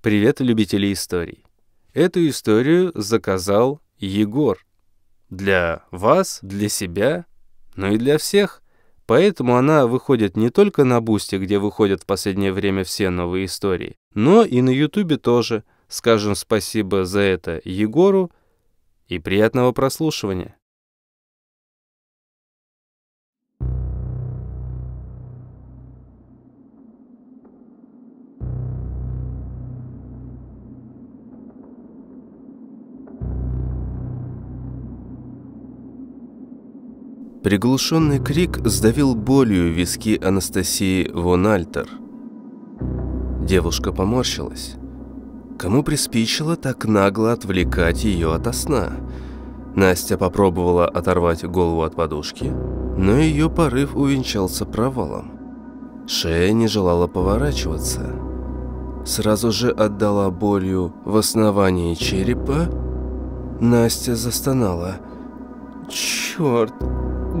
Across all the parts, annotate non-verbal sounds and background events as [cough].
Привет, любители историй. Эту историю заказал Егор. Для вас, для себя, но и для всех. Поэтому она выходит не только на Бусте, где выходят в последнее время все новые истории, но и на Ютубе тоже. Скажем спасибо за это Егору и приятного прослушивания. Приглушенный крик сдавил болью виски Анастасии Вон Альтер. Девушка поморщилась. Кому приспичило так нагло отвлекать ее ото сна? Настя попробовала оторвать голову от подушки, но ее порыв увенчался провалом. Шея не желала поворачиваться. Сразу же отдала болью в основании черепа. Настя застонала. «Черт!»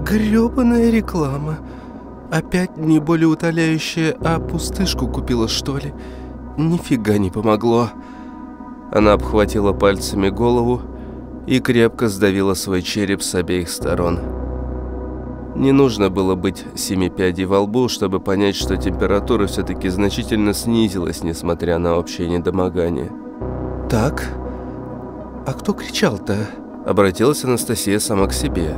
Грёбаная реклама. Опять не более утоляющая, а пустышку купила, что ли? Нифига не помогло. Она обхватила пальцами голову и крепко сдавила свой череп с обеих сторон. Не нужно было быть семи пядей во лбу, чтобы понять, что температура все-таки значительно снизилась, несмотря на общее недомогание. «Так, а кто кричал-то?» Обратилась Анастасия сама к себе.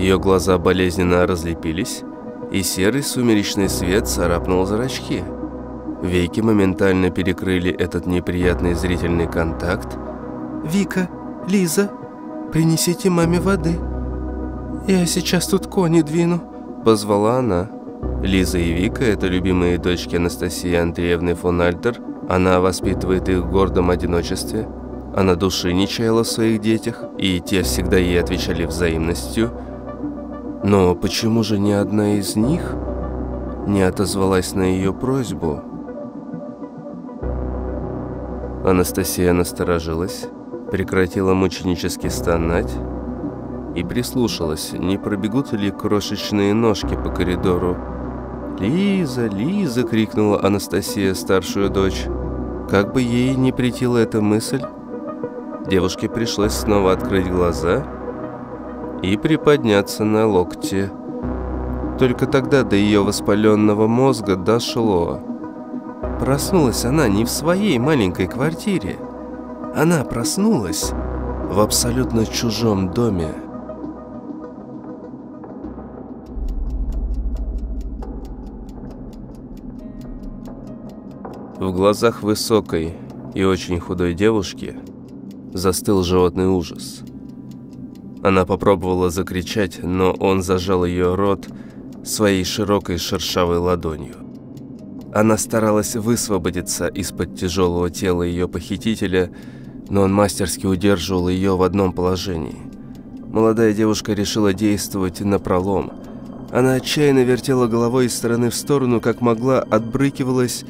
Ее глаза болезненно разлепились, и серый сумеречный свет царапнул зрачки. Веки моментально перекрыли этот неприятный зрительный контакт. «Вика, Лиза, принесите маме воды. Я сейчас тут кони двину», – позвала она. Лиза и Вика – это любимые дочки Анастасии Андреевны фон Альтер. Она воспитывает их в гордом одиночестве. Она души не чаяла в своих детях, и те всегда ей отвечали взаимностью – но почему же ни одна из них не отозвалась на ее просьбу? Анастасия насторожилась, прекратила мученически стонать и прислушалась, не пробегут ли крошечные ножки по коридору. «Лиза, Лиза!» — крикнула Анастасия, старшую дочь. Как бы ей не притила эта мысль, девушке пришлось снова открыть глаза — и приподняться на локте. Только тогда до ее воспаленного мозга дошло. Проснулась она не в своей маленькой квартире. Она проснулась в абсолютно чужом доме. В глазах высокой и очень худой девушки застыл животный ужас – она попробовала закричать, но он зажал ее рот своей широкой шершавой ладонью. Она старалась высвободиться из-под тяжелого тела ее похитителя, но он мастерски удерживал ее в одном положении. Молодая девушка решила действовать напролом. Она отчаянно вертела головой из стороны в сторону, как могла, отбрыкивалась.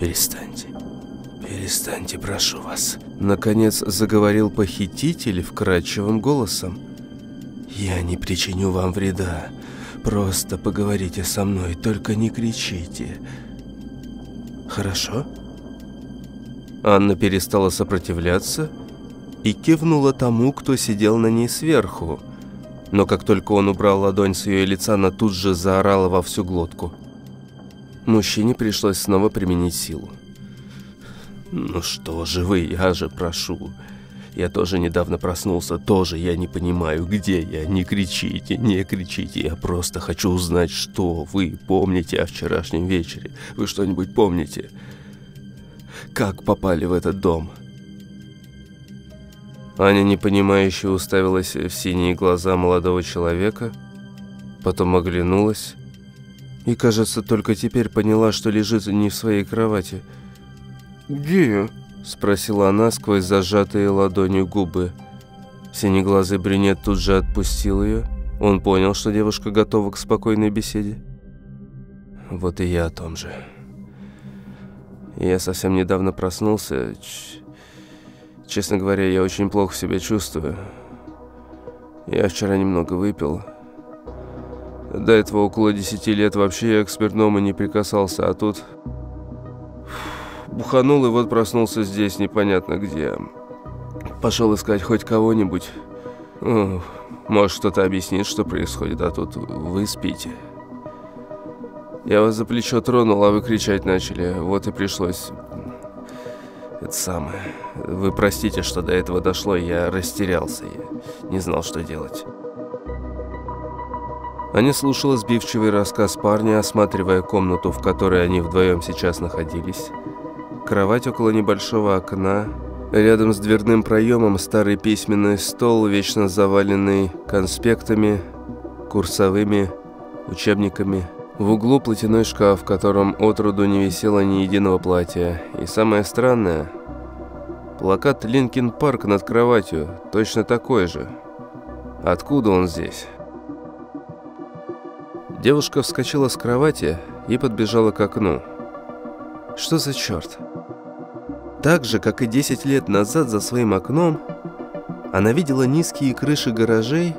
«Перестаньте, перестаньте, прошу вас», Наконец заговорил похититель вкрадчивым голосом. «Я не причиню вам вреда. Просто поговорите со мной, только не кричите. Хорошо?» Анна перестала сопротивляться и кивнула тому, кто сидел на ней сверху. Но как только он убрал ладонь с ее лица, она тут же заорала во всю глотку. Мужчине пришлось снова применить силу. «Ну что же вы, я же прошу. Я тоже недавно проснулся, тоже я не понимаю, где я. Не кричите, не кричите, я просто хочу узнать, что вы помните о вчерашнем вечере. Вы что-нибудь помните? Как попали в этот дом?» Аня непонимающе уставилась в синие глаза молодого человека, потом оглянулась и, кажется, только теперь поняла, что лежит не в своей кровати – «Где я?» – спросила она сквозь зажатые ладонью губы. Синеглазый брюнет тут же отпустил ее. Он понял, что девушка готова к спокойной беседе. Вот и я о том же. Я совсем недавно проснулся. Ч Честно говоря, я очень плохо себя чувствую. Я вчера немного выпил. До этого около десяти лет вообще я к спиртному не прикасался, а тут Буханул и вот проснулся здесь, непонятно где. Пошел искать хоть кого-нибудь. Может, кто-то объяснит, что происходит, а тут вы спите. Я вас за плечо тронул, а вы кричать начали. Вот и пришлось... Это самое... Вы простите, что до этого дошло, я растерялся. Я не знал, что делать. Аня слушала сбивчивый рассказ парня, осматривая комнату, в которой они вдвоем сейчас находились. Кровать около небольшого окна. Рядом с дверным проемом старый письменный стол, вечно заваленный конспектами, курсовыми, учебниками. В углу платяной шкаф, в котором отроду не висело ни единого платья. И самое странное, плакат «Linkin Park» над кроватью, точно такой же. Откуда он здесь? Девушка вскочила с кровати и подбежала к окну. Что за черт? Так же, как и 10 лет назад за своим окном, она видела низкие крыши гаражей,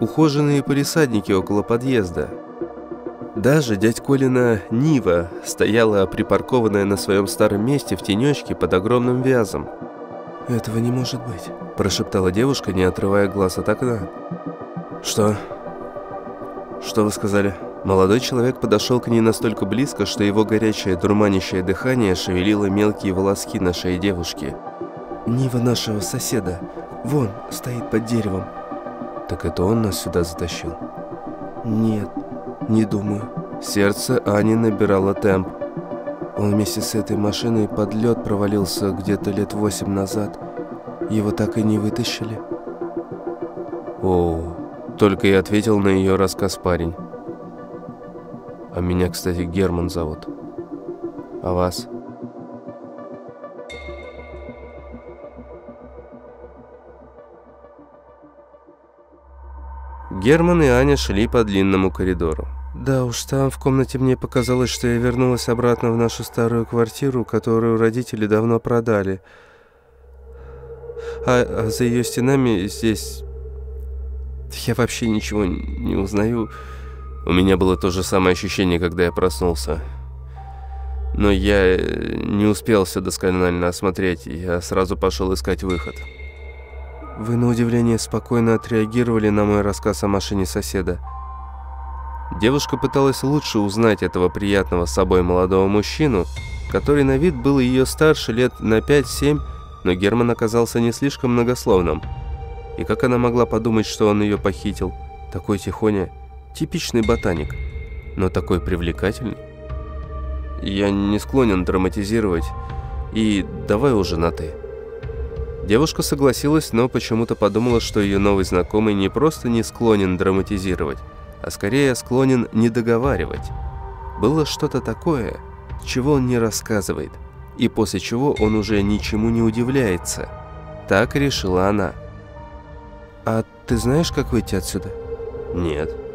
ухоженные палисадники около подъезда – даже дядь Колина Нива стояла припаркованная на своем старом месте в тенечке под огромным вязом. «Этого не может быть», – прошептала девушка, не отрывая глаз от окна. «Что? Что вы сказали?» Молодой человек подошел к ней настолько близко, что его горячее дурманящее дыхание шевелило мелкие волоски на шее девушки. «Нива нашего соседа. Вон, стоит под деревом». «Так это он нас сюда затащил?» «Нет, не думаю. Сердце Ани набирало темп. Он вместе с этой машиной под лед провалился где-то лет восемь назад. Его так и не вытащили. О, только и ответил на ее рассказ парень. А меня, кстати, Герман зовут. А вас? Герман и Аня шли по длинному коридору. Да уж, там в комнате мне показалось, что я вернулась обратно в нашу старую квартиру, которую родители давно продали. А, а за ее стенами здесь... Я вообще ничего не узнаю. У меня было то же самое ощущение, когда я проснулся. Но я не успел все досконально осмотреть, я сразу пошел искать выход. Вы, на удивление, спокойно отреагировали на мой рассказ о машине соседа. Девушка пыталась лучше узнать этого приятного с собой молодого мужчину, который на вид был ее старше лет на 5-7, но Герман оказался не слишком многословным. И как она могла подумать, что он ее похитил? Такой тихоня, типичный ботаник, но такой привлекательный. Я не склонен драматизировать, и давай уже на «ты». Девушка согласилась, но почему-то подумала, что ее новый знакомый не просто не склонен драматизировать, а скорее склонен не договаривать. Было что-то такое, чего он не рассказывает, и после чего он уже ничему не удивляется. Так решила она. «А ты знаешь, как выйти отсюда?» «Нет».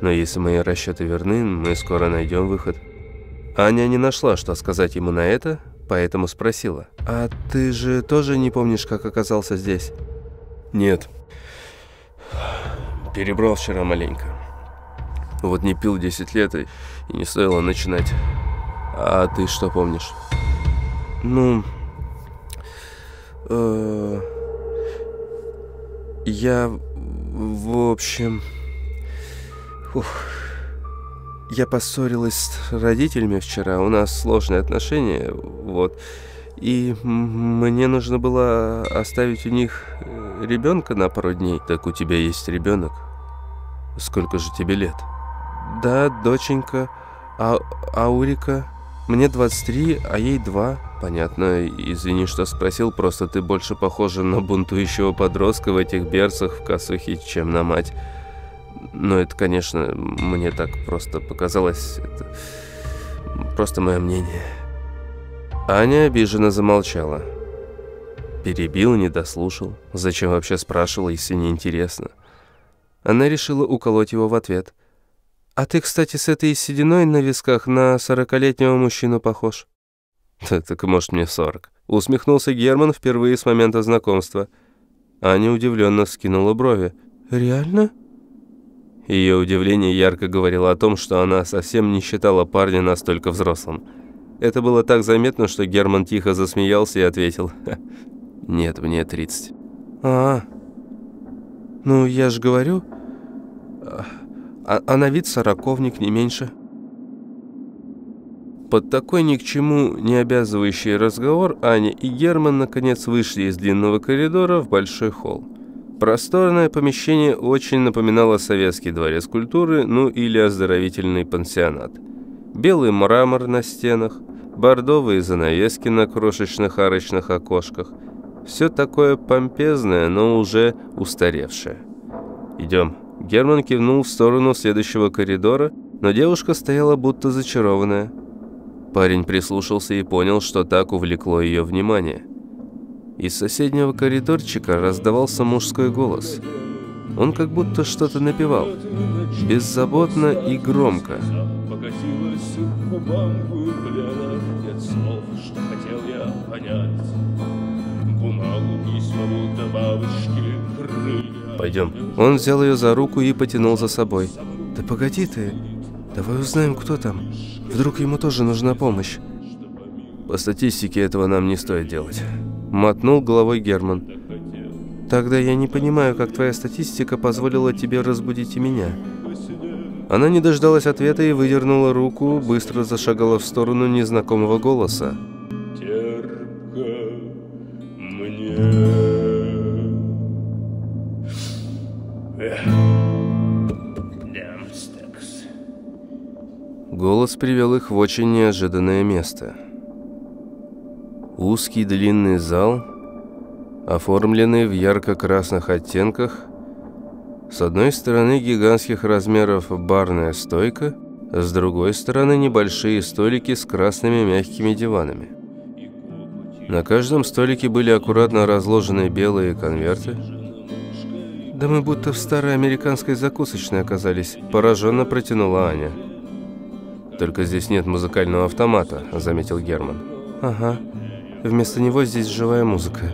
«Но если мои расчеты верны, мы скоро найдем выход». Аня не нашла, что сказать ему на это, поэтому спросила. «А ты же тоже не помнишь, как оказался здесь?» «Нет. Перебрал вчера маленько. Вот не пил 10 лет и, не стоило начинать. А ты что помнишь?» «Ну... Э, я... В общем... Ух...» Я поссорилась с родителями вчера, у нас сложные отношения, вот. И мне нужно было оставить у них э, ребенка на пару дней. Так у тебя есть ребенок? Сколько же тебе лет? Да, доченька. А Аурика? Мне 23, а ей 2. Понятно. Извини, что спросил, просто ты больше похожа на бунтующего подростка в этих берцах в косухе, чем на мать. Но это, конечно, мне так просто показалось. Это просто мое мнение. Аня обиженно замолчала. Перебил, не дослушал. Зачем вообще спрашивал, если не интересно? Она решила уколоть его в ответ. «А ты, кстати, с этой сединой на висках на сорокалетнего мужчину похож». «Так, может, мне сорок?» Усмехнулся Герман впервые с момента знакомства. Аня удивленно скинула брови. «Реально?» Ее удивление ярко говорило о том, что она совсем не считала парня настолько взрослым. Это было так заметно, что Герман тихо засмеялся и ответил. «Нет, мне 30». «А, ну я же говорю, а, а на вид сороковник не меньше». Под такой ни к чему не обязывающий разговор Аня и Герман наконец вышли из длинного коридора в большой холл. Просторное помещение очень напоминало советский дворец культуры, ну или оздоровительный пансионат. Белый мрамор на стенах, бордовые занавески на крошечных арочных окошках. Все такое помпезное, но уже устаревшее. «Идем». Герман кивнул в сторону следующего коридора, но девушка стояла будто зачарованная. Парень прислушался и понял, что так увлекло ее внимание. Из соседнего коридорчика раздавался мужской голос. Он как будто что-то напевал, беззаботно и громко. Пойдем. Он взял ее за руку и потянул за собой. Да погоди ты, давай узнаем, кто там. Вдруг ему тоже нужна помощь? По статистике этого нам не стоит делать. Мотнул головой Герман. Тогда я не понимаю, как твоя статистика позволила тебе разбудить и меня. Она не дождалась ответа и выдернула руку, быстро зашагала в сторону незнакомого голоса. Голос привел их в очень неожиданное место. Узкий длинный зал, оформленный в ярко-красных оттенках, с одной стороны гигантских размеров барная стойка, с другой стороны небольшие столики с красными мягкими диванами. На каждом столике были аккуратно разложены белые конверты. «Да мы будто в старой американской закусочной оказались», – пораженно протянула Аня. «Только здесь нет музыкального автомата», – заметил Герман. «Ага. Вместо него здесь живая музыка.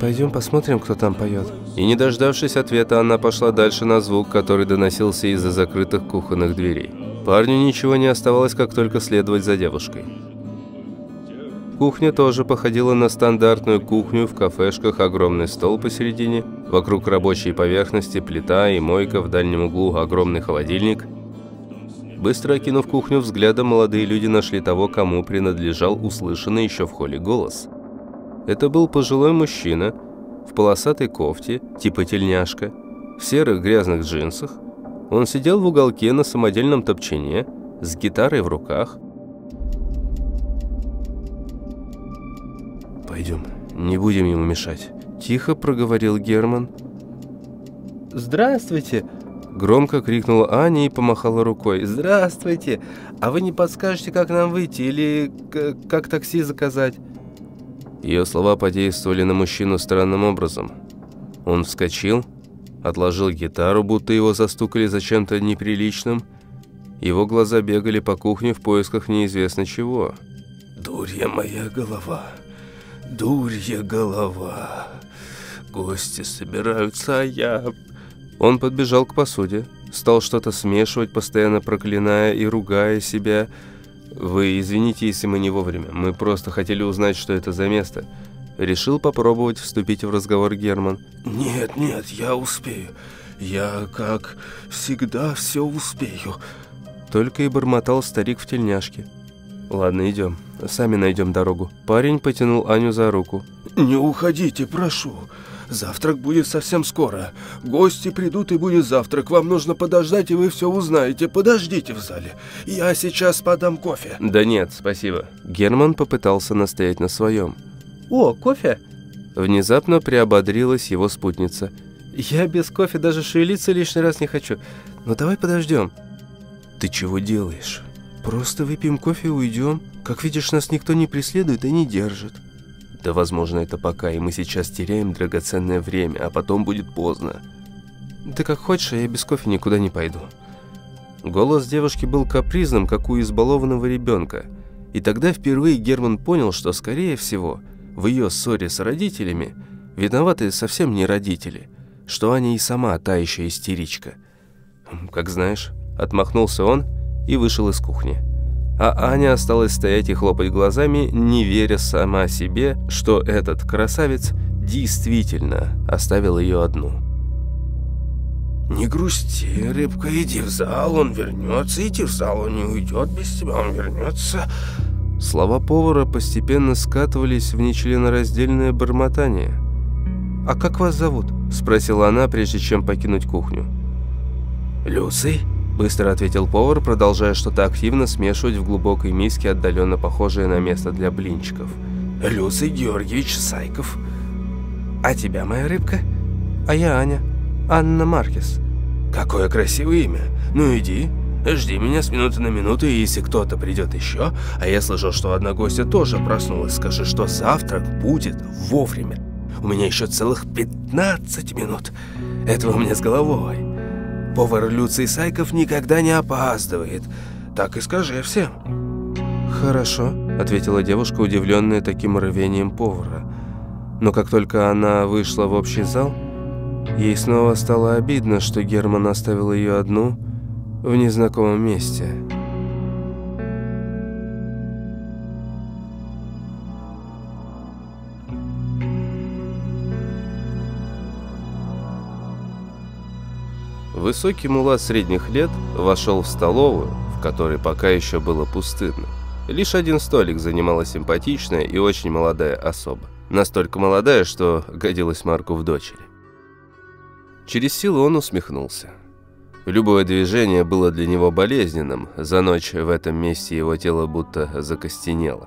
Пойдем посмотрим, кто там поет». И не дождавшись ответа, она пошла дальше на звук, который доносился из-за закрытых кухонных дверей. Парню ничего не оставалось, как только следовать за девушкой. Кухня тоже походила на стандартную кухню в кафешках, огромный стол посередине, вокруг рабочей поверхности плита и мойка, в дальнем углу огромный холодильник – Быстро окинув кухню взглядом, молодые люди нашли того, кому принадлежал услышанный еще в холле голос. Это был пожилой мужчина в полосатой кофте, типа тельняшка, в серых грязных джинсах. Он сидел в уголке на самодельном топчине, с гитарой в руках. «Пойдем, не будем ему мешать», – тихо проговорил Герман. «Здравствуйте!» Громко крикнула Аня и помахала рукой. «Здравствуйте! А вы не подскажете, как нам выйти или как такси заказать?» Ее слова подействовали на мужчину странным образом. Он вскочил, отложил гитару, будто его застукали за чем-то неприличным. Его глаза бегали по кухне в поисках неизвестно чего. «Дурья моя голова! Дурья голова! Гости собираются, а я он подбежал к посуде, стал что-то смешивать, постоянно проклиная и ругая себя. «Вы извините, если мы не вовремя. Мы просто хотели узнать, что это за место». Решил попробовать вступить в разговор Герман. «Нет, нет, я успею. Я, как всегда, все успею». Только и бормотал старик в тельняшке. «Ладно, идем. Сами найдем дорогу». Парень потянул Аню за руку. «Не уходите, прошу. Завтрак будет совсем скоро. Гости придут и будет завтрак. Вам нужно подождать, и вы все узнаете. Подождите в зале. Я сейчас подам кофе». «Да нет, спасибо». Герман попытался настоять на своем. «О, кофе?» Внезапно приободрилась его спутница. «Я без кофе даже шевелиться лишний раз не хочу. Но давай подождем». «Ты чего делаешь? Просто выпьем кофе и уйдем. Как видишь, нас никто не преследует и не держит». Да, возможно, это пока, и мы сейчас теряем драгоценное время, а потом будет поздно. Да как хочешь, а я без кофе никуда не пойду. Голос девушки был капризным, как у избалованного ребенка. И тогда впервые Герман понял, что, скорее всего, в ее ссоре с родителями виноваты совсем не родители, что Аня и сама та еще истеричка. «Как знаешь», — отмахнулся он и вышел из кухни. А Аня осталась стоять и хлопать глазами, не веря сама себе, что этот красавец действительно оставил ее одну. «Не грусти, рыбка, иди в зал, он вернется, иди в зал, он не уйдет без тебя, он вернется». Слова повара постепенно скатывались в нечленораздельное бормотание. «А как вас зовут?» – спросила она, прежде чем покинуть кухню. «Люций?» – быстро ответил повар, продолжая что-то активно смешивать в глубокой миске, отдаленно похожее на место для блинчиков. «Люций Георгиевич Сайков. А тебя, моя рыбка?» «А я Аня. Анна Маркес». «Какое красивое имя. Ну иди, жди меня с минуты на минуту, и если кто-то придет еще, а я слышал, что одна гостья тоже проснулась, скажи, что завтрак будет вовремя. У меня еще целых 15 минут. Этого мне с головой. Повар Люций Сайков никогда не опаздывает. Так и скажи всем». «Хорошо», — ответила девушка, удивленная таким рвением повара. Но как только она вышла в общий зал, ей снова стало обидно, что Герман оставил ее одну в незнакомом месте. Высокий мулат средних лет вошел в столовую, в которой пока еще было пустынно. Лишь один столик занимала симпатичная и очень молодая особа. Настолько молодая, что годилась Марку в дочери. Через силу он усмехнулся. Любое движение было для него болезненным, за ночь в этом месте его тело будто закостенело.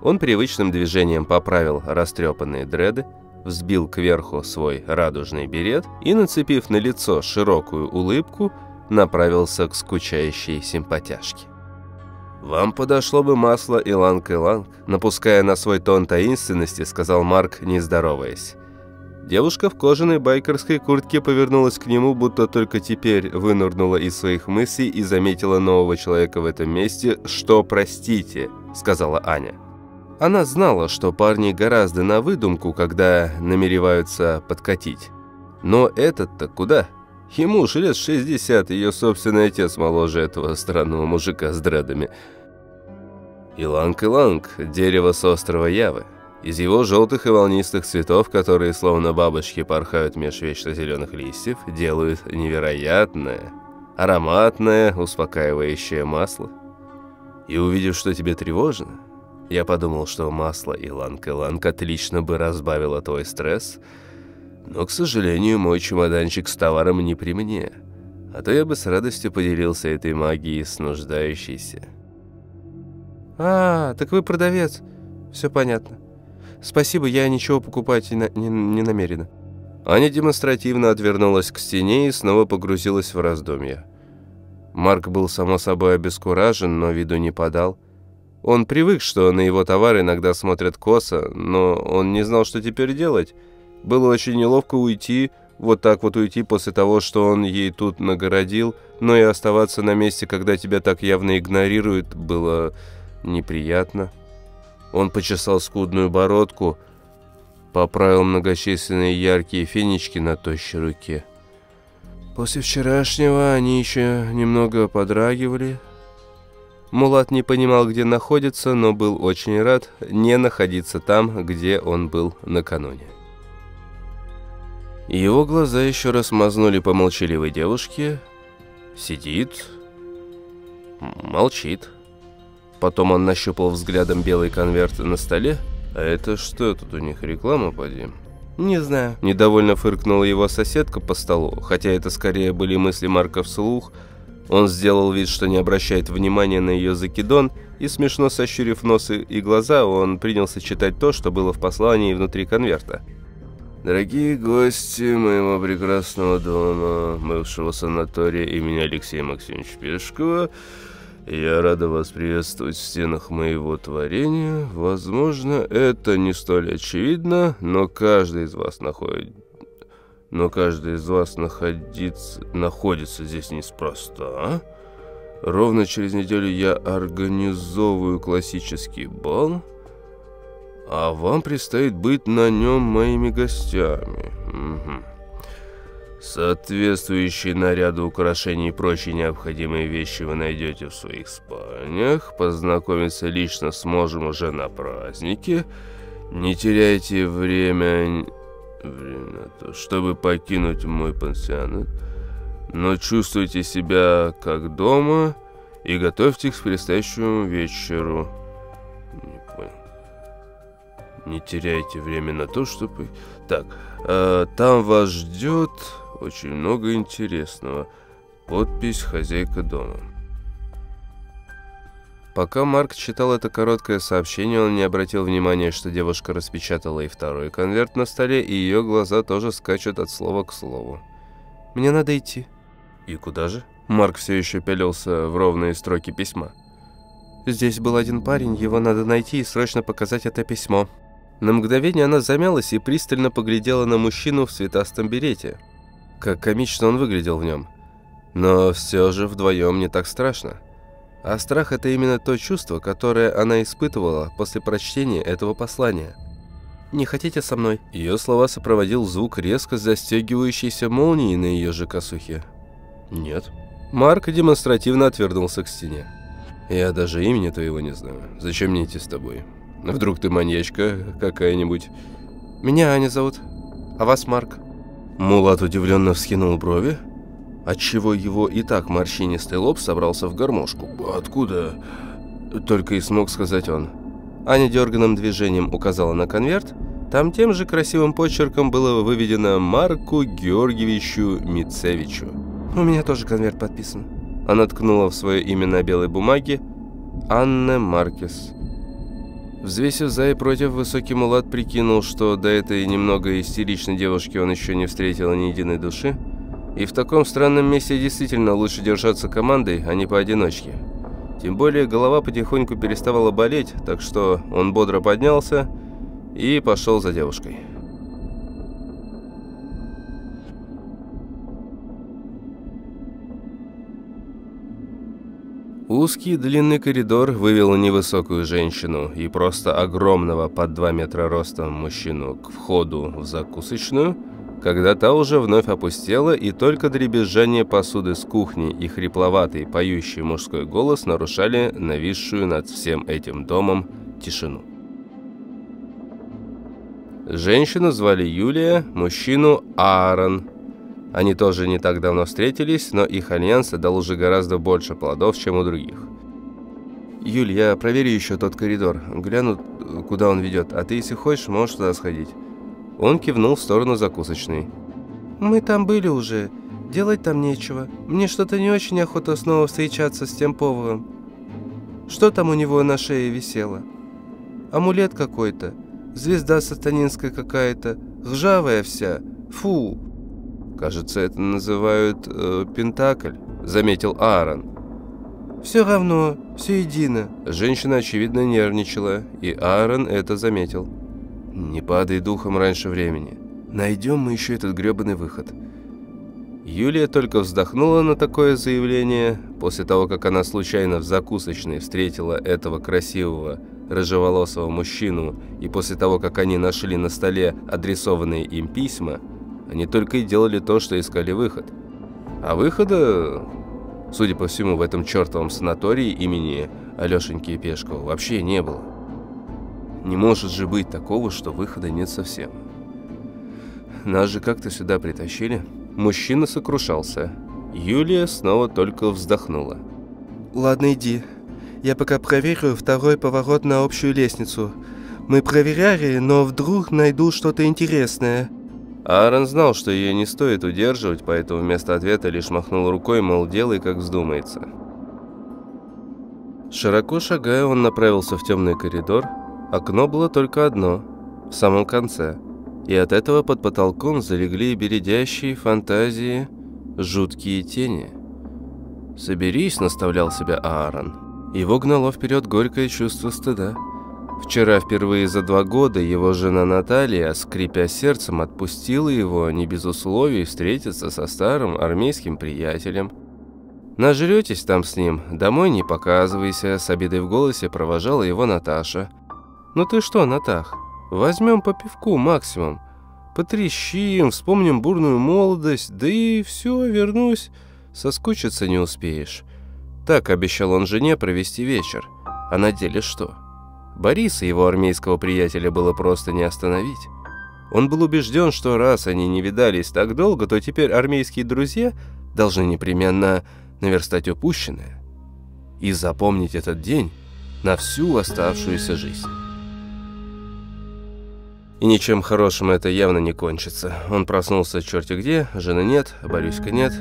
Он привычным движением поправил растрепанные дреды, взбил кверху свой радужный берет и, нацепив на лицо широкую улыбку, направился к скучающей симпатяшке. «Вам подошло бы масло иланг-иланг», напуская на свой тон таинственности, сказал Марк, не здороваясь. Девушка в кожаной байкерской куртке повернулась к нему, будто только теперь вынырнула из своих мыслей и заметила нового человека в этом месте. «Что, простите?» – сказала Аня. Она знала, что парни гораздо на выдумку, когда намереваются подкатить. Но этот-то куда? Ему уж лет 60, ее собственный отец моложе этого странного мужика с дредами. Иланг-иланг, дерево с острова Явы. Из его желтых и волнистых цветов, которые словно бабочки порхают меж вечно зеленых листьев, делают невероятное, ароматное, успокаивающее масло. И увидев, что тебе тревожно, я подумал, что масло иланг-иланг отлично бы разбавило твой стресс – но, к сожалению, мой чемоданчик с товаром не при мне. А то я бы с радостью поделился этой магией с нуждающейся. «А, так вы продавец. Все понятно. Спасибо, я ничего покупать не, не, не намерена». Аня демонстративно отвернулась к стене и снова погрузилась в раздумья. Марк был, само собой, обескуражен, но виду не подал. Он привык, что на его товар иногда смотрят косо, но он не знал, что теперь делать – было очень неловко уйти, вот так вот уйти после того, что он ей тут нагородил, но и оставаться на месте, когда тебя так явно игнорируют, было неприятно. Он почесал скудную бородку, поправил многочисленные яркие фенечки на тощей руке. После вчерашнего они еще немного подрагивали. Мулат не понимал, где находится, но был очень рад не находиться там, где он был накануне. Его глаза еще раз мазнули по молчаливой девушке. Сидит, молчит. Потом он нащупал взглядом белый конверт на столе. А это что тут у них, реклама, поди? Не знаю. Недовольно фыркнула его соседка по столу, хотя это скорее были мысли Марка вслух. Он сделал вид, что не обращает внимания на ее закидон, и смешно сощурив носы и глаза, он принялся читать то, что было в послании внутри конверта. Дорогие гости моего прекрасного дома, бывшего санатория имени Алексея Максимовича Пешкова, я рада вас приветствовать в стенах моего творения. Возможно, это не столь очевидно, но каждый из вас находит... Но каждый из вас находится, находится здесь неспроста. Ровно через неделю я организовываю классический бал – а вам предстоит быть на нем моими гостями. Угу. Соответствующие наряду, украшения и прочие необходимые вещи вы найдете в своих спальнях. Познакомиться лично сможем уже на празднике. Не теряйте время, время то, чтобы покинуть мой пансионат. Но чувствуйте себя как дома и готовьтесь к предстоящему вечеру. Не понял. Не теряйте время на то, чтобы... Так, э, там вас ждет очень много интересного. Подпись «Хозяйка дома». Пока Марк читал это короткое сообщение, он не обратил внимания, что девушка распечатала и второй конверт на столе, и ее глаза тоже скачут от слова к слову. «Мне надо идти». «И куда же?» Марк все еще пялился в ровные строки письма. «Здесь был один парень, его надо найти и срочно показать это письмо». На мгновение она замялась и пристально поглядела на мужчину в цветастом берете. Как комично он выглядел в нем. Но все же вдвоем не так страшно. А страх – это именно то чувство, которое она испытывала после прочтения этого послания. «Не хотите со мной?» Ее слова сопроводил звук резко застегивающейся молнии на ее же косухе. «Нет». Марк демонстративно отвернулся к стене. «Я даже имени твоего не знаю. Зачем мне идти с тобой? Вдруг ты маньячка какая-нибудь?» «Меня Аня зовут. А вас Марк?» Мулат удивленно вскинул брови, отчего его и так морщинистый лоб собрался в гармошку. «Откуда?» Только и смог сказать он. Аня дерганным движением указала на конверт. Там тем же красивым почерком было выведено Марку Георгиевичу Мицевичу. «У меня тоже конверт подписан». Она ткнула в свое имя на белой бумаге. Анна Маркес. Взвесив за и против, высокий мулат прикинул, что до этой немного истеричной девушки он еще не встретил ни единой души. И в таком странном месте действительно лучше держаться командой, а не поодиночке. Тем более голова потихоньку переставала болеть, так что он бодро поднялся и пошел за девушкой. Узкий длинный коридор вывел невысокую женщину и просто огромного под 2 метра ростом мужчину к входу в закусочную, когда та уже вновь опустела, и только дребезжание посуды с кухни и хрипловатый поющий мужской голос нарушали нависшую над всем этим домом тишину. Женщину звали Юлия, мужчину Аарон – они тоже не так давно встретились, но их альянс дал уже гораздо больше плодов, чем у других. «Юль, я проверю еще тот коридор, гляну, куда он ведет, а ты, если хочешь, можешь туда сходить». Он кивнул в сторону закусочной. «Мы там были уже, делать там нечего. Мне что-то не очень охота снова встречаться с тем поваром. Что там у него на шее висело? Амулет какой-то, звезда сатанинская какая-то, ржавая вся, фу!» «Кажется, это называют э, Пентакль», — заметил Аарон. «Все равно, все едино». Женщина, очевидно, нервничала, и Аарон это заметил. «Не падай духом раньше времени. Найдем мы еще этот гребаный выход». Юлия только вздохнула на такое заявление, после того, как она случайно в закусочной встретила этого красивого, рыжеволосого мужчину, и после того, как они нашли на столе адресованные им письма – они только и делали то, что искали выход. А выхода, судя по всему, в этом чертовом санатории имени Алешеньки Пешкова вообще не было. Не может же быть такого, что выхода нет совсем. Нас же как-то сюда притащили. Мужчина сокрушался. Юлия снова только вздохнула. «Ладно, иди. Я пока проверю второй поворот на общую лестницу. Мы проверяли, но вдруг найду что-то интересное». Аарон знал, что ее не стоит удерживать, поэтому вместо ответа лишь махнул рукой, мол, делай, как вздумается. Широко шагая, он направился в темный коридор. Окно было только одно, в самом конце. И от этого под потолком залегли бередящие фантазии жуткие тени. «Соберись», — наставлял себя Аарон. Его гнало вперед горькое чувство стыда. Вчера впервые за два года его жена Наталья, скрипя сердцем, отпустила его не без условий встретиться со старым армейским приятелем. «Нажретесь там с ним, домой не показывайся», с обидой в голосе провожала его Наташа. «Ну ты что, Натах, возьмем по пивку максимум. Потрещим, вспомним бурную молодость, да и все, вернусь. Соскучиться не успеешь. Так обещал он жене провести вечер. А на деле что? Бориса, его армейского приятеля, было просто не остановить. Он был убежден, что раз они не видались так долго, то теперь армейские друзья должны непременно наверстать упущенное и запомнить этот день на всю оставшуюся жизнь. И ничем хорошим это явно не кончится. Он проснулся черти где, жены нет, Борюська нет.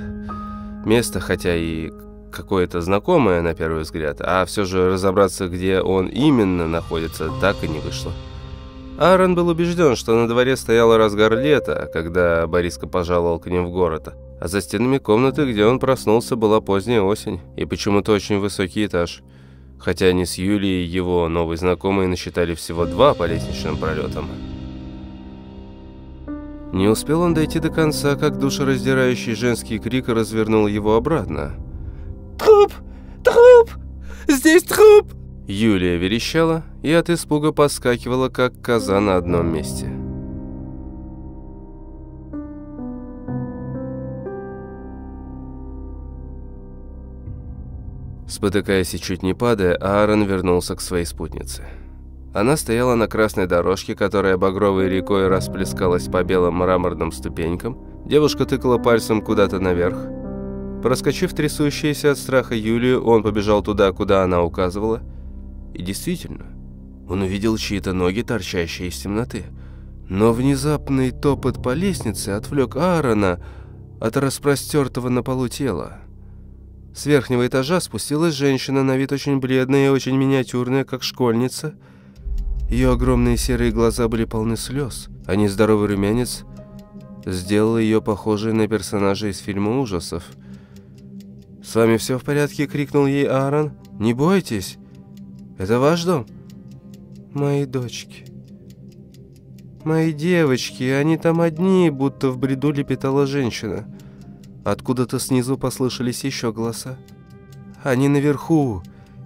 Место, хотя и какое-то знакомое на первый взгляд, а все же разобраться, где он именно находится, так и не вышло. Аарон был убежден, что на дворе стоял разгар лета, когда Бориска пожаловал к ним в город. А за стенами комнаты, где он проснулся, была поздняя осень и почему-то очень высокий этаж. Хотя они с Юлией, его новой знакомой, насчитали всего два по лестничным пролетам. Не успел он дойти до конца, как душераздирающий женский крик развернул его обратно. «Труп! Труп! Здесь труп!» Юлия верещала и от испуга подскакивала, как коза на одном месте. Спотыкаясь и чуть не падая, Аарон вернулся к своей спутнице. Она стояла на красной дорожке, которая багровой рекой расплескалась по белым мраморным ступенькам. Девушка тыкала пальцем куда-то наверх. Проскочив трясущаяся от страха Юлию, он побежал туда, куда она указывала. И действительно, он увидел чьи-то ноги, торчащие из темноты. Но внезапный топот по лестнице отвлек Аарона от распростертого на полу тела. С верхнего этажа спустилась женщина, на вид очень бледная и очень миниатюрная, как школьница – ее огромные серые глаза были полны слез, а нездоровый румянец сделал ее похожей на персонажа из фильма ужасов. «С вами все в порядке?» – крикнул ей Аарон. «Не бойтесь! Это ваш дом?» «Мои дочки. Мои девочки, они там одни, будто в бреду лепетала женщина». Откуда-то снизу послышались еще голоса. «Они наверху!»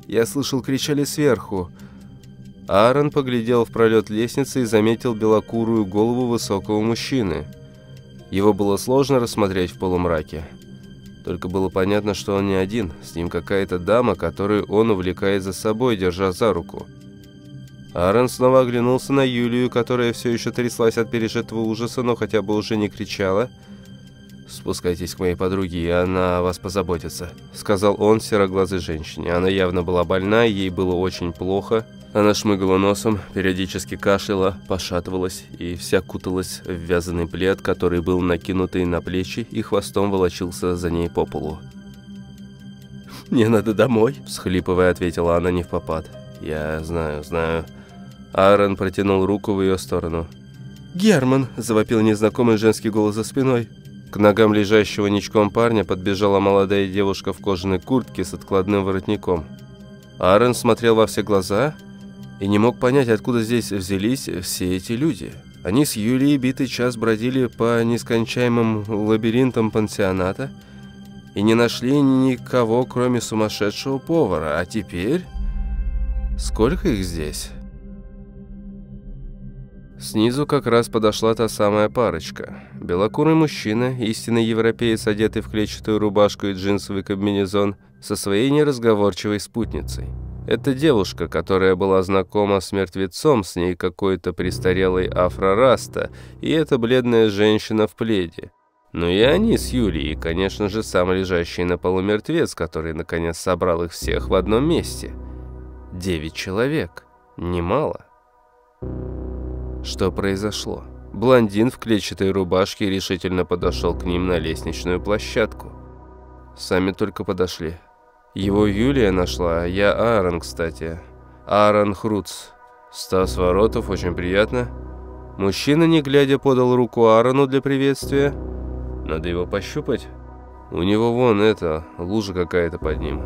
Я слышал, кричали сверху. Аарон поглядел в пролет лестницы и заметил белокурую голову высокого мужчины. Его было сложно рассмотреть в полумраке. Только было понятно, что он не один, с ним какая-то дама, которую он увлекает за собой, держа за руку. Аарон снова оглянулся на Юлию, которая все еще тряслась от пережитого ужаса, но хотя бы уже не кричала. «Спускайтесь к моей подруге, и она о вас позаботится», — сказал он сероглазой женщине. Она явно была больна, ей было очень плохо, она шмыгала носом, периодически кашляла, пошатывалась и вся куталась в вязаный плед, который был накинутый на плечи и хвостом волочился за ней по полу. «Мне надо домой», – всхлипывая, ответила она не в попад. «Я знаю, знаю». Аарон протянул руку в ее сторону. «Герман!» – завопил незнакомый женский голос за спиной. К ногам лежащего ничком парня подбежала молодая девушка в кожаной куртке с откладным воротником. Аарон смотрел во все глаза – и не мог понять, откуда здесь взялись все эти люди. Они с Юлией битый час бродили по нескончаемым лабиринтам пансионата и не нашли никого, кроме сумасшедшего повара. А теперь... Сколько их здесь? Снизу как раз подошла та самая парочка. Белокурый мужчина, истинный европеец, одетый в клетчатую рубашку и джинсовый комбинезон, со своей неразговорчивой спутницей. Это девушка, которая была знакома с мертвецом, с ней какой-то престарелый афрораста, и эта бледная женщина в пледе. Ну и они с Юлией, конечно же, сам лежащий на полу мертвец, который, наконец, собрал их всех в одном месте. Девять человек. Немало. Что произошло? Блондин в клетчатой рубашке решительно подошел к ним на лестничную площадку. Сами только подошли. Его Юлия нашла, я Аарон, кстати. Аарон Хруц. Стас Воротов, очень приятно. Мужчина, не глядя, подал руку Аарону для приветствия. Надо его пощупать. У него вон это, лужа какая-то под ним.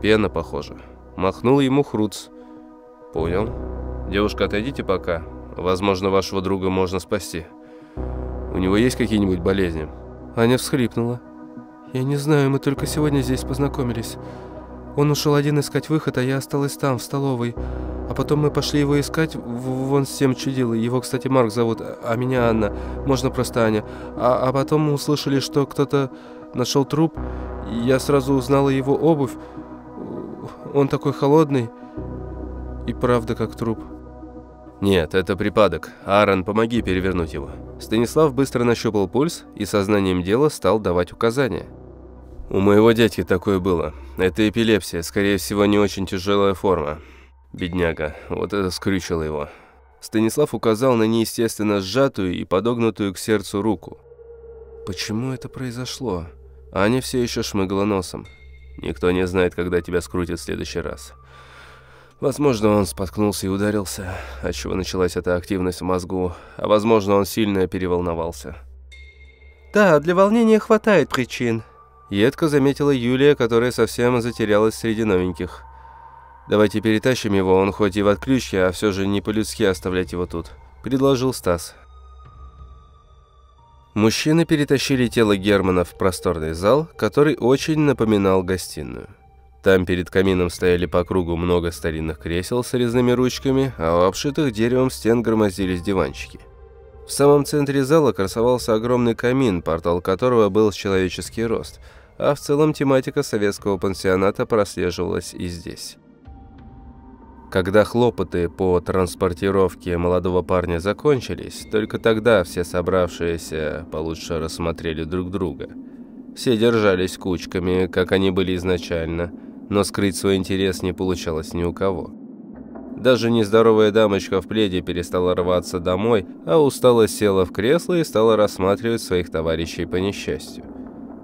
Пена, похоже. Махнул ему Хруц. Понял. Девушка, отойдите пока. Возможно, вашего друга можно спасти. У него есть какие-нибудь болезни? Аня всхлипнула. «Я не знаю, мы только сегодня здесь познакомились. Он ушел один искать выход, а я осталась там, в столовой. А потом мы пошли его искать, вон с тем чудило. Его, кстати, Марк зовут, а меня Анна. Можно просто Аня. А, а потом мы услышали, что кто-то нашел труп. Я сразу узнала его обувь. Он такой холодный. И правда, как труп. Нет, это припадок. Аарон, помоги перевернуть его. Станислав быстро нащупал пульс и сознанием дела стал давать указания. У моего дядьки такое было. Это эпилепсия, скорее всего, не очень тяжелая форма. Бедняга, вот это скрючило его. Станислав указал на неестественно сжатую и подогнутую к сердцу руку. Почему это произошло? Аня все еще шмыгала носом. Никто не знает, когда тебя скрутит в следующий раз. Возможно, он споткнулся и ударился, отчего началась эта активность в мозгу, а возможно, он сильно переволновался. «Да, для волнения хватает причин», — едко заметила Юлия, которая совсем затерялась среди новеньких. «Давайте перетащим его, он хоть и в отключке, а все же не по-людски оставлять его тут», — предложил Стас. Мужчины перетащили тело Германа в просторный зал, который очень напоминал гостиную. Там перед камином стояли по кругу много старинных кресел с резными ручками, а у обшитых деревом стен громоздились диванчики. В самом центре зала красовался огромный камин, портал которого был человеческий рост, а в целом тематика советского пансионата прослеживалась и здесь. Когда хлопоты по транспортировке молодого парня закончились, только тогда все собравшиеся получше рассмотрели друг друга. Все держались кучками, как они были изначально – но скрыть свой интерес не получалось ни у кого. Даже нездоровая дамочка в пледе перестала рваться домой, а устало села в кресло и стала рассматривать своих товарищей по несчастью.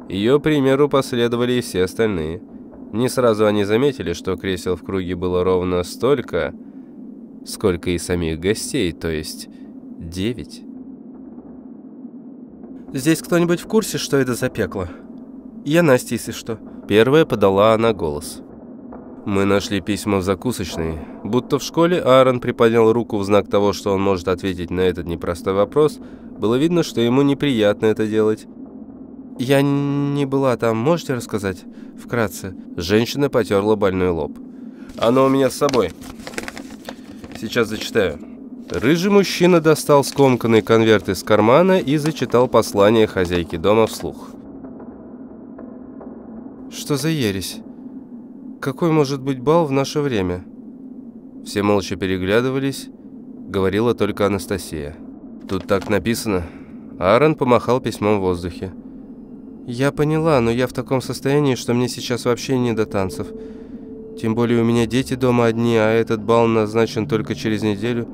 Ее примеру последовали и все остальные. Не сразу они заметили, что кресел в круге было ровно столько, сколько и самих гостей, то есть девять. «Здесь кто-нибудь в курсе, что это за пекло? Я Настя, если что». Первая подала она голос. Мы нашли письма в закусочной. Будто в школе Аарон приподнял руку в знак того, что он может ответить на этот непростой вопрос. Было видно, что ему неприятно это делать. «Я не была там, можете рассказать? Вкратце». Женщина потерла больной лоб. «Оно у меня с собой. Сейчас зачитаю». Рыжий мужчина достал скомканный конверт из кармана и зачитал послание хозяйки дома вслух. Что за ересь? Какой может быть бал в наше время? Все молча переглядывались, говорила только Анастасия. Тут так написано. Аарон помахал письмом в воздухе. Я поняла, но я в таком состоянии, что мне сейчас вообще не до танцев. Тем более у меня дети дома одни, а этот бал назначен только через неделю.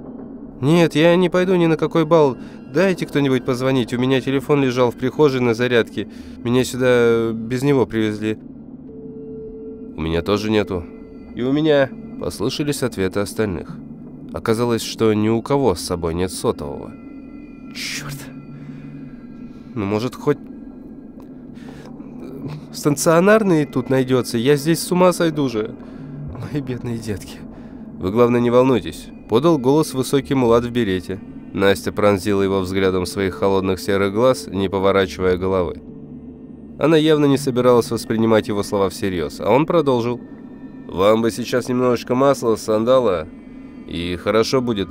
Нет, я не пойду ни на какой бал. Дайте кто-нибудь позвонить. У меня телефон лежал в прихожей на зарядке. Меня сюда без него привезли. У меня тоже нету. И у меня. Послышались ответы остальных. Оказалось, что ни у кого с собой нет сотового. Черт. Ну, может, хоть станционарный тут найдется. Я здесь с ума сойду же. Мои бедные детки. Вы, главное, не волнуйтесь. Подал голос высокий мулат в берете. Настя пронзила его взглядом своих холодных серых глаз, не поворачивая головы. Она явно не собиралась воспринимать его слова всерьез, а он продолжил. «Вам бы сейчас немножечко масла, сандала, и хорошо будет.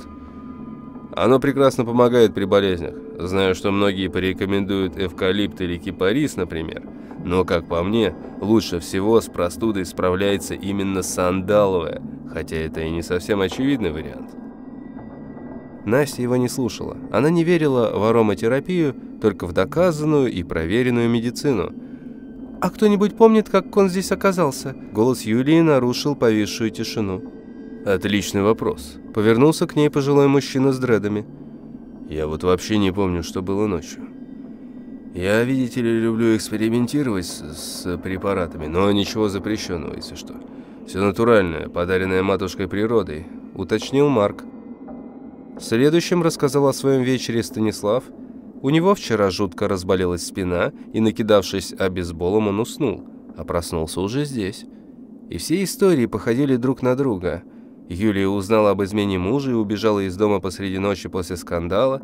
Оно прекрасно помогает при болезнях. Знаю, что многие порекомендуют эвкалипт или кипарис, например. Но, как по мне, лучше всего с простудой справляется именно сандаловая, хотя это и не совсем очевидный вариант. Настя его не слушала. Она не верила в ароматерапию, только в доказанную и проверенную медицину. «А кто-нибудь помнит, как он здесь оказался?» Голос Юлии нарушил повисшую тишину. «Отличный вопрос». Повернулся к ней пожилой мужчина с дредами. «Я вот вообще не помню, что было ночью. Я, видите ли, люблю экспериментировать с, с препаратами, но ничего запрещенного, если что. Все натуральное, подаренное матушкой природой», — уточнил Марк. Следующим рассказал о своем вечере Станислав. У него вчера жутко разболелась спина, и, накидавшись обезболом, он уснул, а проснулся уже здесь. И все истории походили друг на друга. Юлия узнала об измене мужа и убежала из дома посреди ночи после скандала.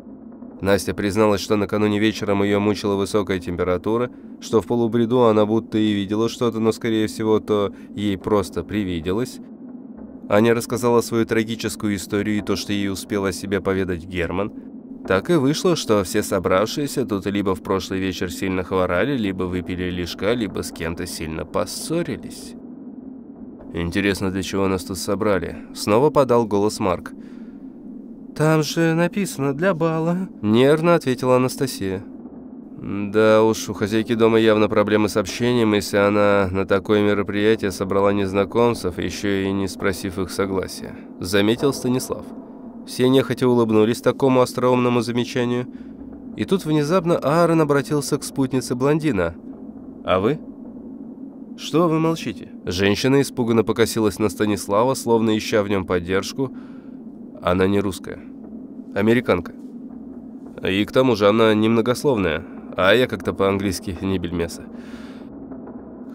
Настя призналась, что накануне вечером ее мучила высокая температура, что в полубреду она будто и видела что-то, но, скорее всего, то ей просто привиделось. Аня рассказала свою трагическую историю и то, что ей успел о себе поведать Герман. Так и вышло, что все собравшиеся тут либо в прошлый вечер сильно хворали, либо выпили лишка, либо с кем-то сильно поссорились. «Интересно, для чего нас тут собрали?» Снова подал голос Марк. «Там же написано «для бала», — нервно ответила Анастасия. Да уж, у хозяйки дома явно проблемы с общением, если она на такое мероприятие собрала незнакомцев, еще и не спросив их согласия. Заметил Станислав. Все нехотя улыбнулись такому остроумному замечанию. И тут внезапно Аарон обратился к спутнице блондина. «А вы?» «Что вы молчите?» Женщина испуганно покосилась на Станислава, словно ища в нем поддержку. Она не русская. Американка. И к тому же она немногословная, а я как-то по-английски не бельмеса.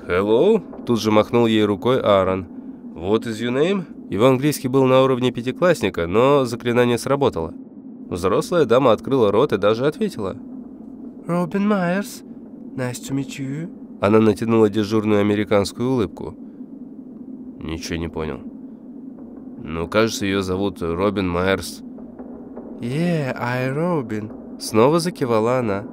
«Hello?» – тут же махнул ей рукой Аарон. «What is your name?» Его английский был на уровне пятиклассника, но заклинание сработало. Взрослая дама открыла рот и даже ответила. «Робин Майерс. Nice to meet you». Она натянула дежурную американскую улыбку. Ничего не понял. Ну, кажется, ее зовут Робин Майерс. «Yeah, I Робин». Снова закивала она.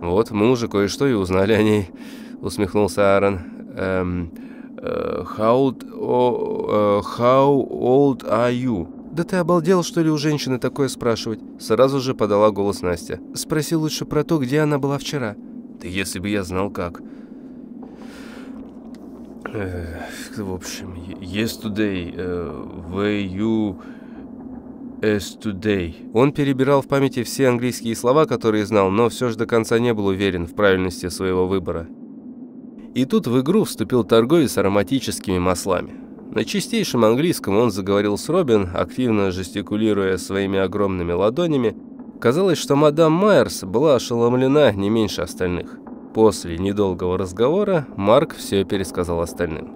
«Вот мы уже кое-что и узнали о ней», [laughs] — усмехнулся Аарон. «Эм, э, how, oh, uh, how old are you?» «Да ты обалдел, что ли, у женщины такое спрашивать?» Сразу же подала голос Настя. «Спроси лучше про то, где она была вчера». «Да если бы я знал, как...» в общем, yesterday, where you as today. Он перебирал в памяти все английские слова, которые знал, но все же до конца не был уверен в правильности своего выбора. И тут в игру вступил торговец ароматическими маслами. На чистейшем английском он заговорил с Робин, активно жестикулируя своими огромными ладонями. Казалось, что мадам Майерс была ошеломлена не меньше остальных. После недолгого разговора Марк все пересказал остальным.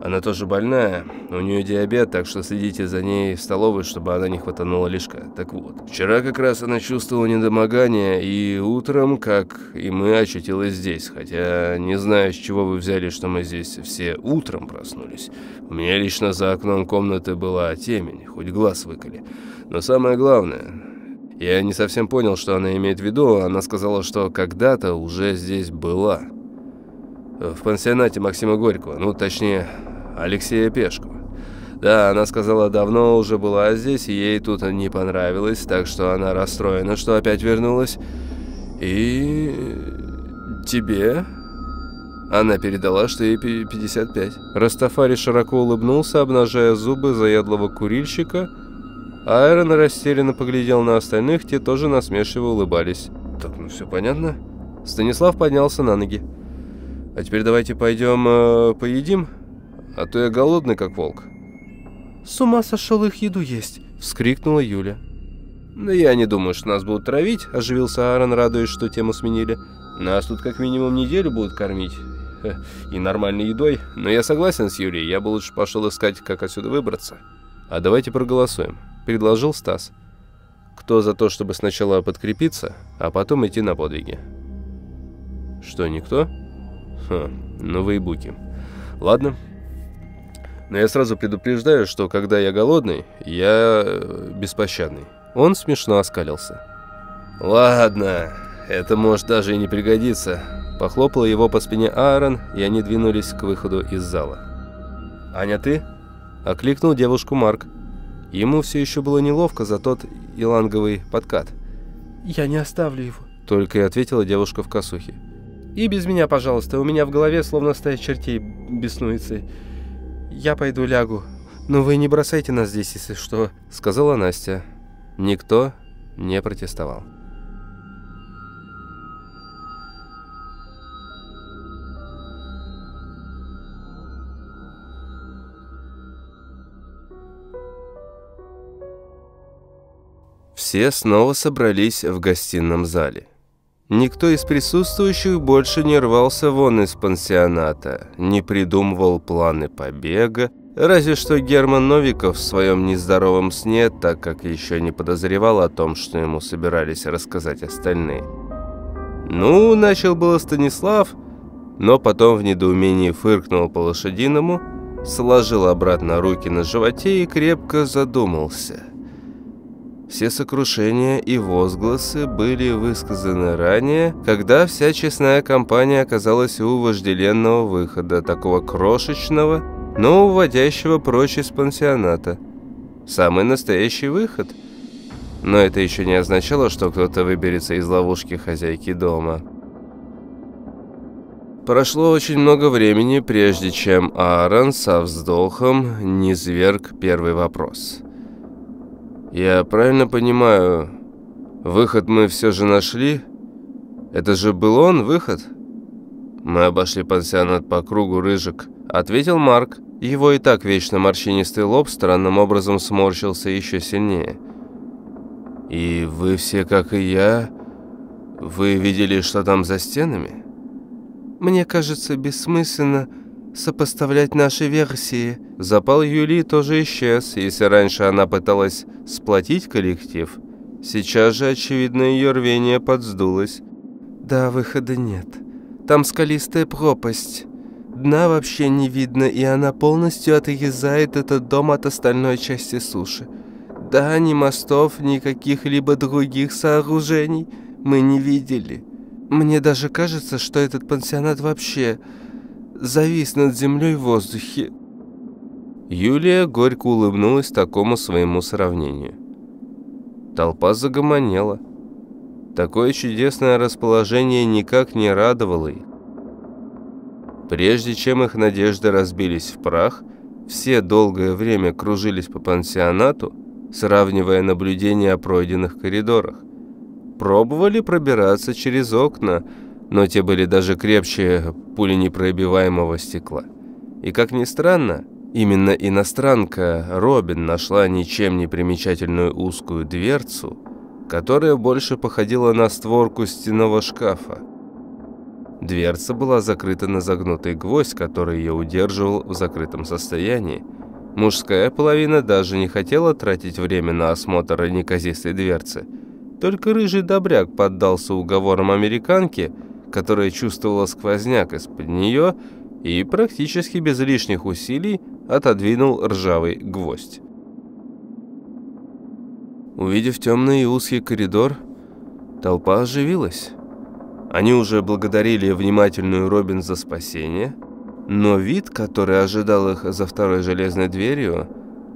Она тоже больная, у нее диабет, так что следите за ней в столовой, чтобы она не хватанула лишка. Так вот, вчера как раз она чувствовала недомогание, и утром, как и мы, очутилась здесь. Хотя не знаю, с чего вы взяли, что мы здесь все утром проснулись. У меня лично за окном комнаты была темень, хоть глаз выколи. Но самое главное, я не совсем понял, что она имеет в виду. Она сказала, что когда-то уже здесь была. В пансионате Максима Горького, ну, точнее, Алексея Пешкова. Да, она сказала, давно уже была здесь, ей тут не понравилось, так что она расстроена, что опять вернулась. И... тебе... Она передала, что ей 55. Растафари широко улыбнулся, обнажая зубы заядлого курильщика. Айрон растерянно поглядел на остальных, те тоже насмешливо улыбались. «Так, ну все понятно?» Станислав поднялся на ноги. «А теперь давайте пойдем э, поедим?» а то я голодный, как волк». «С ума сошел их еду есть!» — вскрикнула Юля. «Да я не думаю, что нас будут травить», — оживился Аарон, радуясь, что тему сменили. «Нас тут как минимум неделю будут кормить. И нормальной едой. Но я согласен с Юлей, я бы лучше пошел искать, как отсюда выбраться. А давайте проголосуем», — предложил Стас. «Кто за то, чтобы сначала подкрепиться, а потом идти на подвиги?» «Что, никто?» «Хм, ну вы и буки. Ладно, но я сразу предупреждаю, что когда я голодный, я э, беспощадный. Он смешно оскалился. «Ладно, это может даже и не пригодиться». Похлопал его по спине Аарон, и они двинулись к выходу из зала. «Аня, ты?» – окликнул девушку Марк. Ему все еще было неловко за тот иланговый подкат. «Я не оставлю его», – только и ответила девушка в косухе. «И без меня, пожалуйста, у меня в голове словно стая чертей беснуется». Я пойду лягу. Но вы не бросайте нас здесь, если что», — сказала Настя. Никто не протестовал. Все снова собрались в гостином зале. Никто из присутствующих больше не рвался вон из пансионата, не придумывал планы побега, разве что Герман Новиков в своем нездоровом сне, так как еще не подозревал о том, что ему собирались рассказать остальные. Ну, начал было Станислав, но потом в недоумении фыркнул по лошадиному сложил обратно руки на животе и крепко задумался. Все сокрушения и возгласы были высказаны ранее, когда вся честная компания оказалась у вожделенного выхода, такого крошечного, но уводящего прочь из пансионата. Самый настоящий выход. Но это еще не означало, что кто-то выберется из ловушки хозяйки дома. Прошло очень много времени, прежде чем Аарон со вздохом не зверг первый вопрос – «Я правильно понимаю, выход мы все же нашли? Это же был он, выход?» «Мы обошли пансионат по кругу, Рыжик», — ответил Марк. Его и так вечно морщинистый лоб странным образом сморщился еще сильнее. «И вы все, как и я, вы видели, что там за стенами?» «Мне кажется, бессмысленно сопоставлять наши версии». Запал Юлии тоже исчез. Если раньше она пыталась сплотить коллектив, сейчас же, очевидно, ее рвение подсдулось. «Да, выхода нет. Там скалистая пропасть. Дна вообще не видно, и она полностью отрезает этот дом от остальной части суши. Да, ни мостов, ни каких-либо других сооружений мы не видели. Мне даже кажется, что этот пансионат вообще завис над землей в воздухе. Юлия горько улыбнулась такому своему сравнению. Толпа загомонела. Такое чудесное расположение никак не радовало их. Прежде чем их надежды разбились в прах, все долгое время кружились по пансионату, сравнивая наблюдения о пройденных коридорах. Пробовали пробираться через окна, но те были даже крепче пуленепробиваемого стекла. И как ни странно, именно иностранка Робин нашла ничем не примечательную узкую дверцу, которая больше походила на створку стенного шкафа. Дверца была закрыта на загнутый гвоздь, который ее удерживал в закрытом состоянии. Мужская половина даже не хотела тратить время на осмотр неказистой дверцы. Только рыжий добряк поддался уговорам американки – которая чувствовала сквозняк из-под нее и практически без лишних усилий отодвинул ржавый гвоздь. Увидев темный и узкий коридор, толпа оживилась. Они уже благодарили внимательную Робин за спасение, но вид, который ожидал их за второй железной дверью,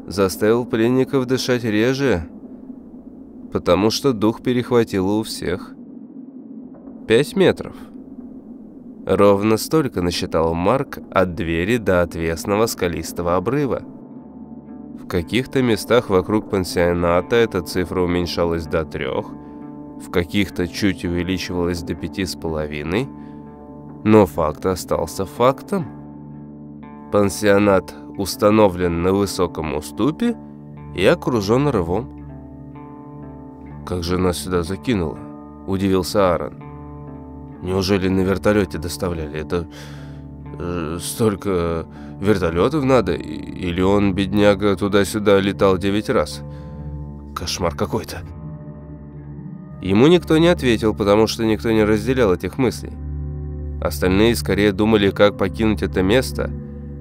заставил пленников дышать реже, потому что дух перехватило у всех. Пять метров. Ровно столько насчитал Марк от двери до отвесного скалистого обрыва. В каких-то местах вокруг пансионата эта цифра уменьшалась до трех, в каких-то чуть увеличивалась до пяти с половиной, но факт остался фактом. Пансионат установлен на высоком уступе и окружен рвом. «Как же нас сюда закинуло?» – удивился Аарон. Неужели на вертолете доставляли? Это э, столько вертолетов надо? Или он, бедняга, туда-сюда летал девять раз? Кошмар какой-то. Ему никто не ответил, потому что никто не разделял этих мыслей. Остальные скорее думали, как покинуть это место,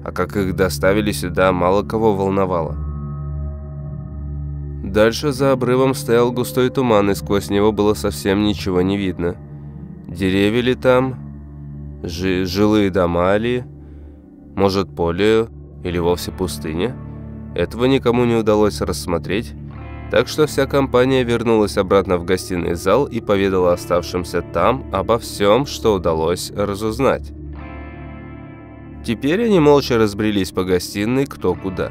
а как их доставили сюда, мало кого волновало. Дальше за обрывом стоял густой туман, и сквозь него было совсем ничего не видно. Деревья ли там? Жи жилые дома ли? Может, поле или вовсе пустыня? Этого никому не удалось рассмотреть, так что вся компания вернулась обратно в гостиный зал и поведала оставшимся там обо всем, что удалось разузнать. Теперь они молча разбрелись по гостиной кто куда.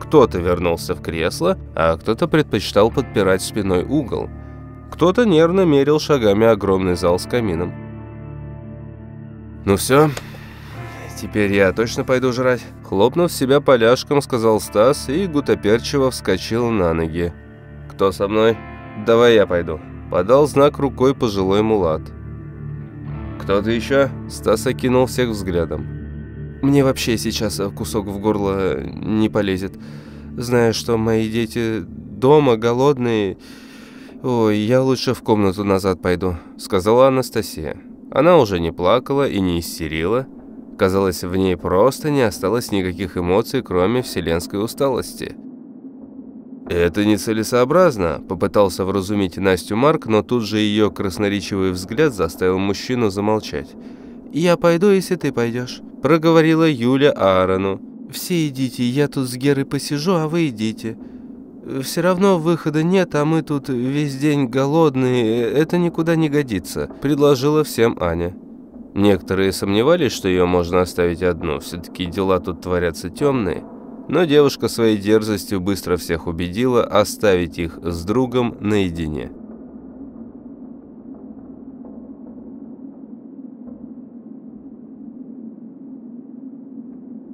Кто-то вернулся в кресло, а кто-то предпочитал подпирать спиной угол – кто-то нервно мерил шагами огромный зал с камином. «Ну все, теперь я точно пойду жрать». Хлопнув себя поляшком, сказал Стас и гутоперчиво вскочил на ноги. «Кто со мной? Давай я пойду». Подал знак рукой пожилой мулат. «Кто-то еще?» Стас окинул всех взглядом. «Мне вообще сейчас кусок в горло не полезет. Зная, что мои дети дома голодные «Ой, я лучше в комнату назад пойду», — сказала Анастасия. Она уже не плакала и не истерила. Казалось, в ней просто не осталось никаких эмоций, кроме вселенской усталости. «Это нецелесообразно», – попытался вразумить Настю Марк, но тут же ее красноречивый взгляд заставил мужчину замолчать. «Я пойду, если ты пойдешь», – проговорила Юля Аарону. «Все идите, я тут с Герой посижу, а вы идите. Все равно выхода нет, а мы тут весь день голодные, это никуда не годится», – предложила всем Аня. Некоторые сомневались, что ее можно оставить одну, все-таки дела тут творятся темные. Но девушка своей дерзостью быстро всех убедила оставить их с другом наедине.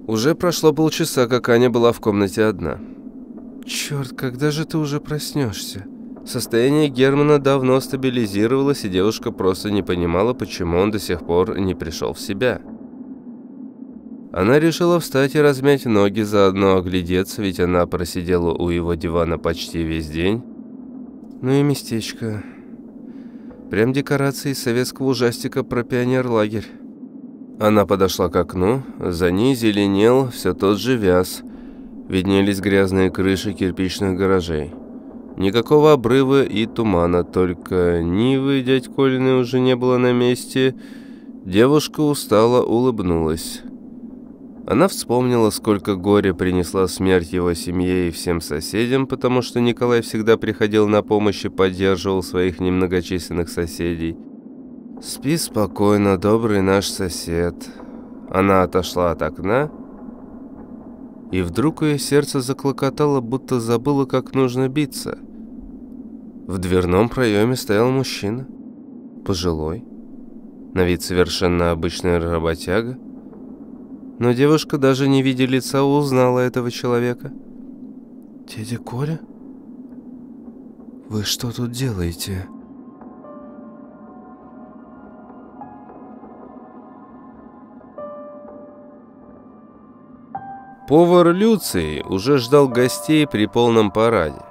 Уже прошло полчаса, как Аня была в комнате одна. «Черт, когда же ты уже проснешься?» Состояние Германа давно стабилизировалось, и девушка просто не понимала, почему он до сих пор не пришел в себя. Она решила встать и размять ноги, заодно оглядеться, ведь она просидела у его дивана почти весь день. Ну и местечко. Прям декорации советского ужастика про пионерлагерь. Она подошла к окну, за ней зеленел все тот же вяз. Виднелись грязные крыши кирпичных гаражей. Никакого обрыва и тумана, только Нивы дядь Колины уже не было на месте. Девушка устало улыбнулась. Она вспомнила, сколько горя принесла смерть его семье и всем соседям, потому что Николай всегда приходил на помощь и поддерживал своих немногочисленных соседей. «Спи спокойно, добрый наш сосед». Она отошла от окна, и вдруг ее сердце заклокотало, будто забыло, как нужно биться. В дверном проеме стоял мужчина, пожилой, на вид совершенно обычный работяга, но девушка, даже не видя лица, узнала этого человека. «Дядя Коля? Вы что тут делаете?» Повар Люций уже ждал гостей при полном параде.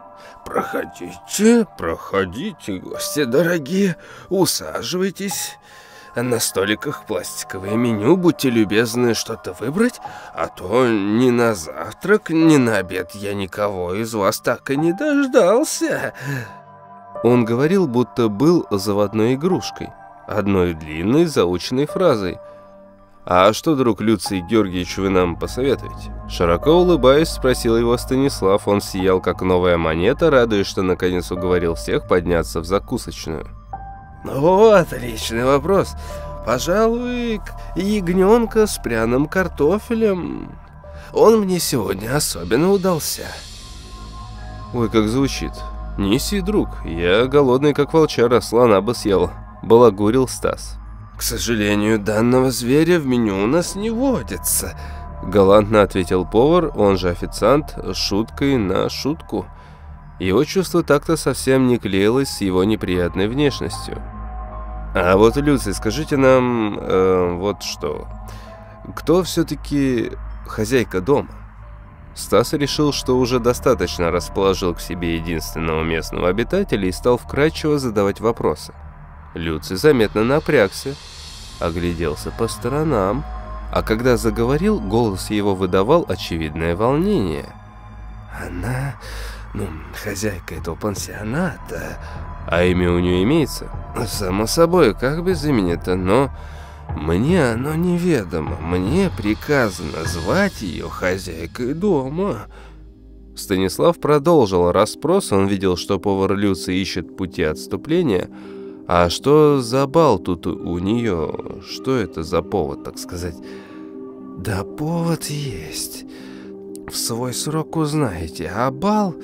«Проходите, проходите, гости дорогие, усаживайтесь». На столиках пластиковое меню, будьте любезны что-то выбрать, а то ни на завтрак, ни на обед я никого из вас так и не дождался». Он говорил, будто был заводной игрушкой, одной длинной заученной фразой. «А что, друг Люций Георгиевич, вы нам посоветуете?» Широко улыбаясь, спросил его Станислав. Он сиял, как новая монета, радуясь, что наконец уговорил всех подняться в закусочную. Ну, отличный вопрос. Пожалуй, ягненка с пряным картофелем. Он мне сегодня особенно удался. Ой, как звучит. Неси, друг, я голодный, как волчара, слона бы съел. Балагурил Стас. К сожалению, данного зверя в меню у нас не водится. Галантно ответил повар, он же официант, шуткой на шутку. Его чувство так-то совсем не клеилось с его неприятной внешностью. А вот, Люций, скажите нам э, вот что. Кто все-таки хозяйка дома? Стас решил, что уже достаточно расположил к себе единственного местного обитателя и стал вкратчиво задавать вопросы. Люций заметно напрягся, огляделся по сторонам, а когда заговорил, голос его выдавал очевидное волнение. «Она, ну, хозяйка этого пансионата, а имя у нее имеется? Само собой, как без имени-то, но мне оно неведомо. Мне приказано звать ее хозяйкой дома. Станислав продолжил расспрос. Он видел, что повар Люци ищет пути отступления. А что за бал тут у нее? Что это за повод, так сказать? Да повод есть. В свой срок узнаете. А бал,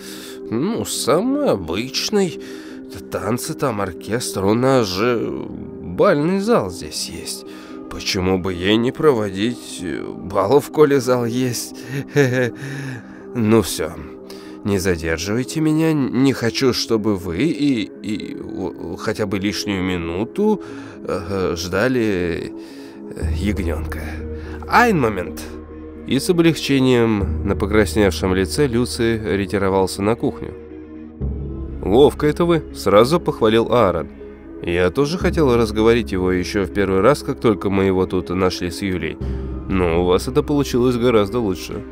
ну, самый обычный танцы там, оркестр, у нас же бальный зал здесь есть. Почему бы ей не проводить бал в коле зал есть? [laughs] Ну все, не задерживайте меня, не хочу, чтобы вы и, и хотя бы лишнюю минуту э, ждали э, ягненка. Айн момент. И с облегчением на покрасневшем лице Люци ретировался на кухню. «Ловко это вы», — сразу похвалил Аарон. «Я тоже хотел разговорить его еще в первый раз, как только мы его тут нашли с Юлей. Но у вас это получилось гораздо лучше.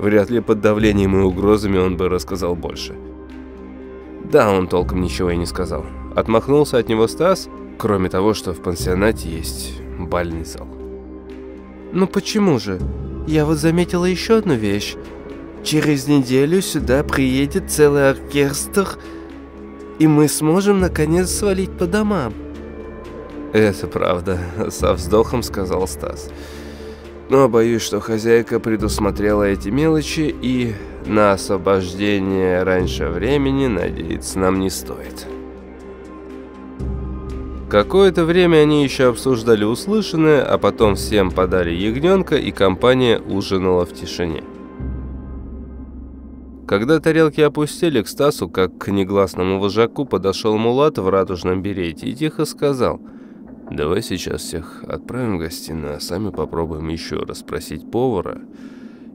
Вряд ли под давлением и угрозами он бы рассказал больше. Да, он толком ничего и не сказал. Отмахнулся от него Стас, кроме того, что в пансионате есть бальный зал. «Ну почему же? Я вот заметила еще одну вещь. Через неделю сюда приедет целый оркестр, и мы сможем наконец свалить по домам». «Это правда», — со вздохом сказал Стас. «Но боюсь, что хозяйка предусмотрела эти мелочи, и на освобождение раньше времени надеяться нам не стоит». Какое-то время они еще обсуждали услышанное, а потом всем подали ягненка, и компания ужинала в тишине. Когда тарелки опустили к Стасу, как к негласному вожаку, подошел Мулат в радужном берете и тихо сказал «Давай сейчас всех отправим в гостиную, а сами попробуем еще раз спросить повара.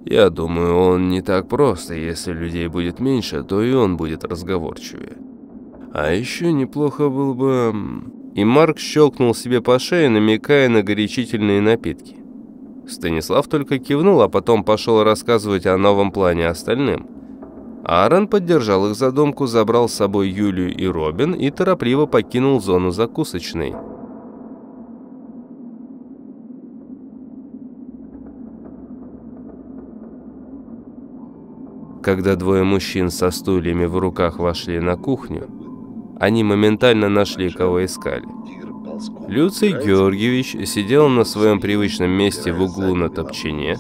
Я думаю, он не так просто, если людей будет меньше, то и он будет разговорчивее. А еще неплохо было бы и Марк щелкнул себе по шее, намекая на горячительные напитки. Станислав только кивнул, а потом пошел рассказывать о новом плане остальным. Аарон поддержал их задумку, забрал с собой Юлию и Робин и торопливо покинул зону закусочной. Когда двое мужчин со стульями в руках вошли на кухню, они моментально нашли, кого искали. Люций Георгиевич сидел на своем привычном месте в углу на топчине.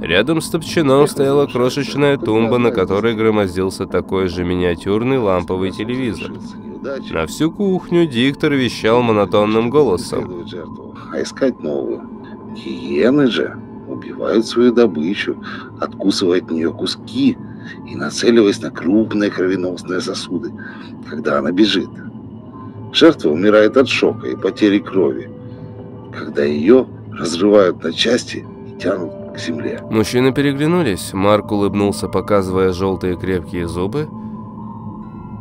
Рядом с топчином стояла крошечная тумба, на которой громоздился такой же миниатюрный ламповый телевизор. На всю кухню диктор вещал монотонным голосом. А искать новую. Гиены же убивают свою добычу, откусывая от нее куски и нацеливаясь на крупные кровеносные сосуды, когда она бежит. Жертва умирает от шока и потери крови, когда ее разрывают на части и тянут к земле. Мужчины переглянулись. Марк улыбнулся, показывая желтые крепкие зубы.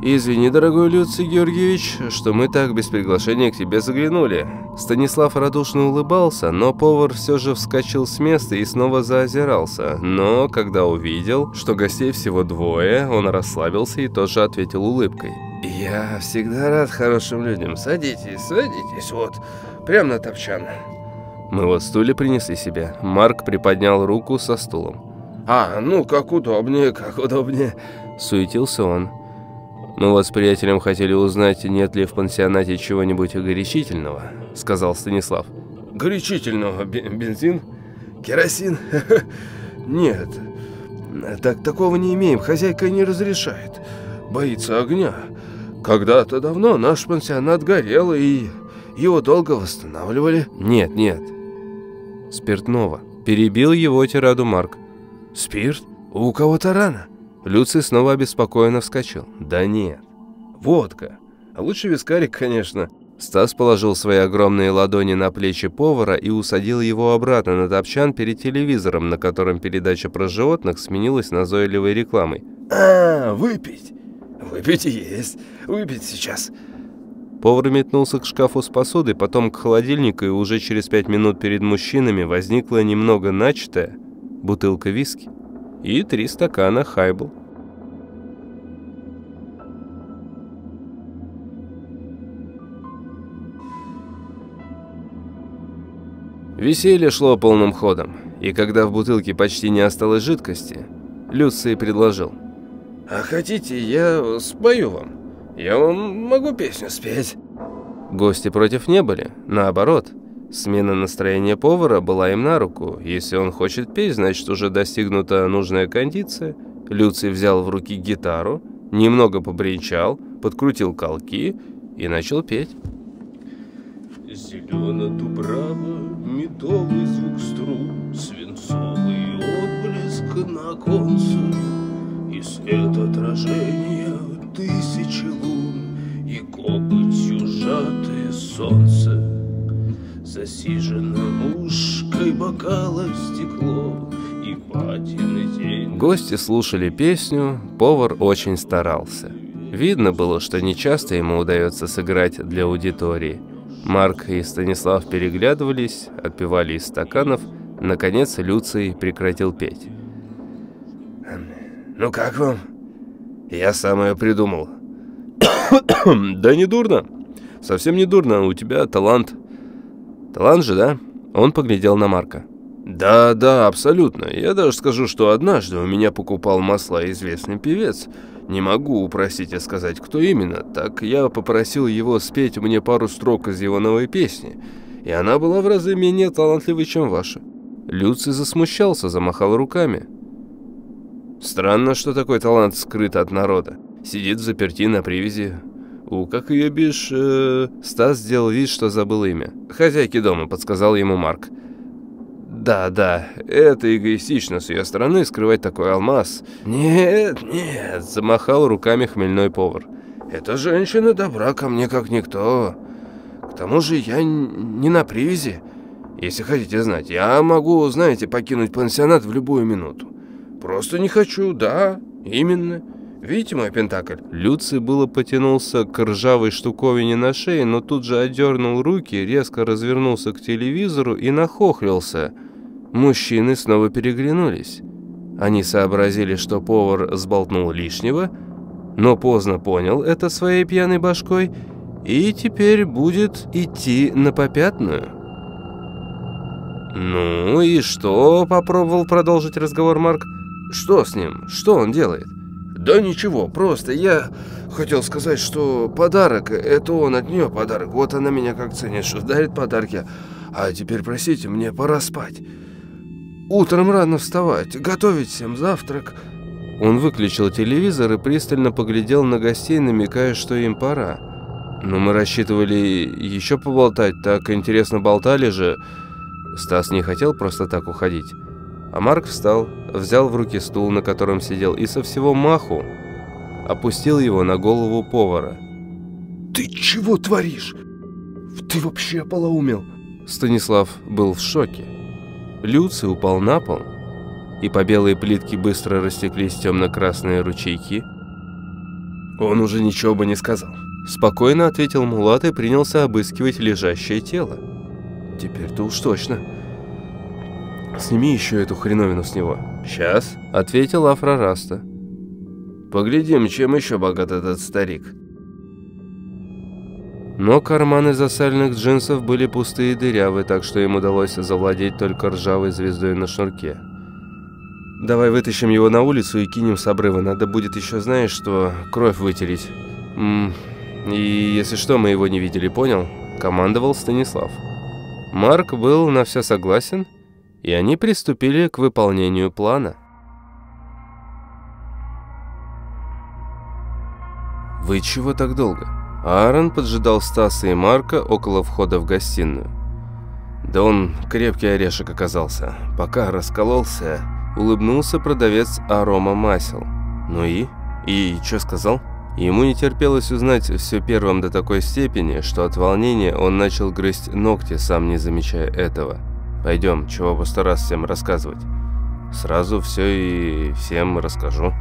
«Извини, дорогой Люций Георгиевич, что мы так без приглашения к тебе заглянули». Станислав радушно улыбался, но повар все же вскочил с места и снова заозирался. Но, когда увидел, что гостей всего двое, он расслабился и тоже ответил улыбкой. «Я всегда рад хорошим людям. Садитесь, садитесь, вот, прямо на топчан». Мы вот стулья принесли себе. Марк приподнял руку со стулом. «А, ну, как удобнее, как удобнее», — суетился он. «Мы вот с приятелем хотели узнать, нет ли в пансионате чего-нибудь горячительного», — сказал Станислав. «Горячительного? Бензин? Керосин? [laughs] Нет, так такого не имеем, хозяйка не разрешает. Боится огня. Когда-то давно наш пансионат горел, и его долго восстанавливали». «Нет, нет, спиртного», — перебил его тираду Марк. «Спирт? У кого-то рано?» Люций снова обеспокоенно вскочил. «Да нет. Водка. А лучше вискарик, конечно». Стас положил свои огромные ладони на плечи повара и усадил его обратно на топчан перед телевизором, на котором передача про животных сменилась назойливой рекламой. «А, выпить! Выпить есть! Выпить сейчас!» Повар метнулся к шкафу с посудой, потом к холодильнику, и уже через пять минут перед мужчинами возникла немного начатая бутылка виски и три стакана хайбл. Веселье шло полным ходом, и когда в бутылке почти не осталось жидкости, Люций предложил. «А хотите, я спою вам? Я вам могу песню спеть». Гости против не были, наоборот – Смена настроения повара была им на руку. Если он хочет петь, значит уже достигнута нужная кондиция. Люций взял в руки гитару, немного побренчал, подкрутил колки и начал петь. Зелена дубрава, медовый звук струн, Свинцовый отблеск на конце, И свет отражения тысячи лун, И копотью сжатое солнце. Засиженным ушкой бокала стекло и патины день. Гости слушали песню, повар очень старался. Видно было, что нечасто ему удается сыграть для аудитории. Марк и Станислав переглядывались, отпивали из стаканов, Наконец Люций прекратил петь. «Ну как вам?» «Я самое придумал». [coughs] «Да не дурно. Совсем не дурно. У тебя талант». «Талант же, да?» Он поглядел на Марка. «Да, да, абсолютно. Я даже скажу, что однажды у меня покупал масла известный певец. Не могу упросить и сказать, кто именно. Так я попросил его спеть мне пару строк из его новой песни. И она была в разы менее талантливой, чем ваша». Люций засмущался, замахал руками. «Странно, что такой талант скрыт от народа. Сидит в заперти на привязи. У, как ее бишь...» э... Стас сделал вид, что забыл имя. «Хозяйки дома», — подсказал ему Марк. Да, да, это эгоистично с ее стороны скрывать такой алмаз. Нет, нет, замахал руками хмельной повар. Эта женщина добра ко мне как никто. К тому же я не на привязи. Если хотите знать, я могу, знаете, покинуть пансионат в любую минуту. Просто не хочу, да, именно. Видите мой пентакль?» Люций было потянулся к ржавой штуковине на шее, но тут же одернул руки, резко развернулся к телевизору и нахохлился – Мужчины снова переглянулись. Они сообразили, что повар сболтнул лишнего, но поздно понял это своей пьяной башкой и теперь будет идти на попятную. «Ну и что?» – попробовал продолжить разговор Марк. «Что с ним? Что он делает?» «Да ничего, просто я хотел сказать, что подарок – это он от нее подарок. Вот она меня как ценит, что дарит подарки. А теперь, простите, мне пора спать». Утром рано вставать, готовить всем завтрак». Он выключил телевизор и пристально поглядел на гостей, намекая, что им пора. «Но мы рассчитывали еще поболтать, так интересно болтали же». Стас не хотел просто так уходить. А Марк встал, взял в руки стул, на котором сидел, и со всего маху опустил его на голову повара. «Ты чего творишь? Ты вообще полоумел?» Станислав был в шоке. Люций упал на пол, и по белой плитке быстро растеклись темно-красные ручейки. Он уже ничего бы не сказал. Спокойно ответил Мулат и принялся обыскивать лежащее тело. Теперь-то уж точно. Сними еще эту хреновину с него. Сейчас, ответил Афрораста. Поглядим, чем еще богат этот старик. Но карманы засальных джинсов были пустые и дырявые, так что им удалось завладеть только ржавой звездой на шнурке. «Давай вытащим его на улицу и кинем с обрыва. Надо будет еще, знаешь, что кровь вытереть. -м и если что, мы его не видели, понял?» – командовал Станислав. Марк был на все согласен, и они приступили к выполнению плана. «Вы чего так долго?» Аарон поджидал Стаса и Марка около входа в гостиную. Да он крепкий орешек оказался. Пока раскололся, улыбнулся продавец арома масел. Ну и? И что сказал? Ему не терпелось узнать все первым до такой степени, что от волнения он начал грызть ногти, сам не замечая этого. Пойдем, чего раз всем рассказывать. Сразу все и всем расскажу.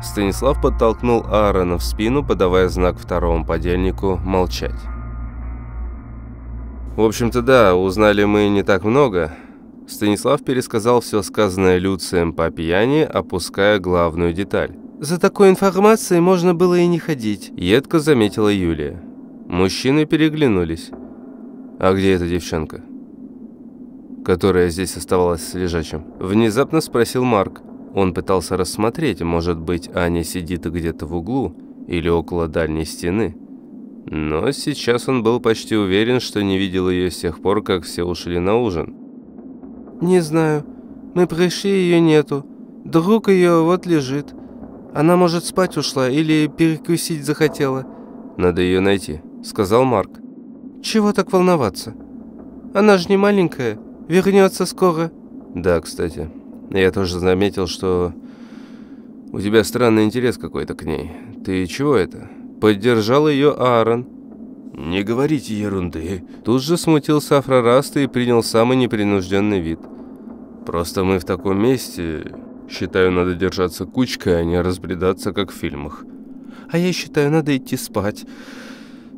Станислав подтолкнул Аарона в спину, подавая знак второму подельнику молчать. В общем-то, да, узнали мы не так много. Станислав пересказал все сказанное Люцием по пьяни, опуская главную деталь. «За такой информацией можно было и не ходить», – едко заметила Юлия. Мужчины переглянулись. «А где эта девчонка?» «Которая здесь оставалась с лежачим?» – внезапно спросил Марк. Он пытался рассмотреть, может быть, Аня сидит где-то в углу или около дальней стены. Но сейчас он был почти уверен, что не видел ее с тех пор, как все ушли на ужин. «Не знаю. Мы пришли, ее нету. Друг ее вот лежит. Она, может, спать ушла или перекусить захотела». «Надо ее найти», — сказал Марк. «Чего так волноваться? Она же не маленькая. Вернется скоро». «Да, кстати». Я тоже заметил, что у тебя странный интерес какой-то к ней. Ты чего это? Поддержал ее Аарон. Не говорите ерунды. Тут же смутился Афрораста и принял самый непринужденный вид. Просто мы в таком месте... Считаю, надо держаться кучкой, а не разбредаться, как в фильмах. А я считаю, надо идти спать.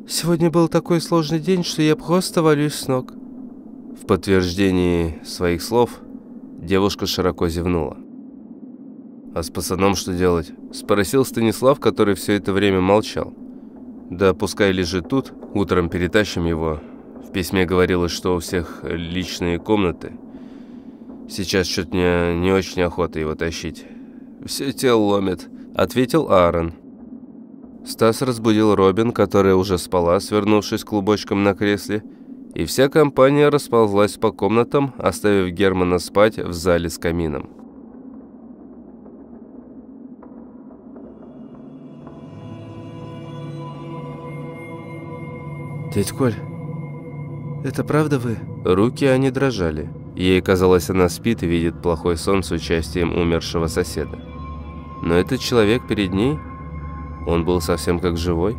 Сегодня был такой сложный день, что я просто валюсь с ног. В подтверждении своих слов девушка широко зевнула. «А с пацаном что делать?» – спросил Станислав, который все это время молчал. «Да пускай лежит тут, утром перетащим его. В письме говорилось, что у всех личные комнаты. Сейчас что-то мне не очень охота его тащить. Все тело ломит», – ответил Аарон. Стас разбудил Робин, которая уже спала, свернувшись клубочком на кресле, и вся компания расползлась по комнатам, оставив Германа спать в зале с камином. «Дядь Коль, это правда вы?» Руки они дрожали. Ей казалось, она спит и видит плохой сон с участием умершего соседа. Но этот человек перед ней, он был совсем как живой.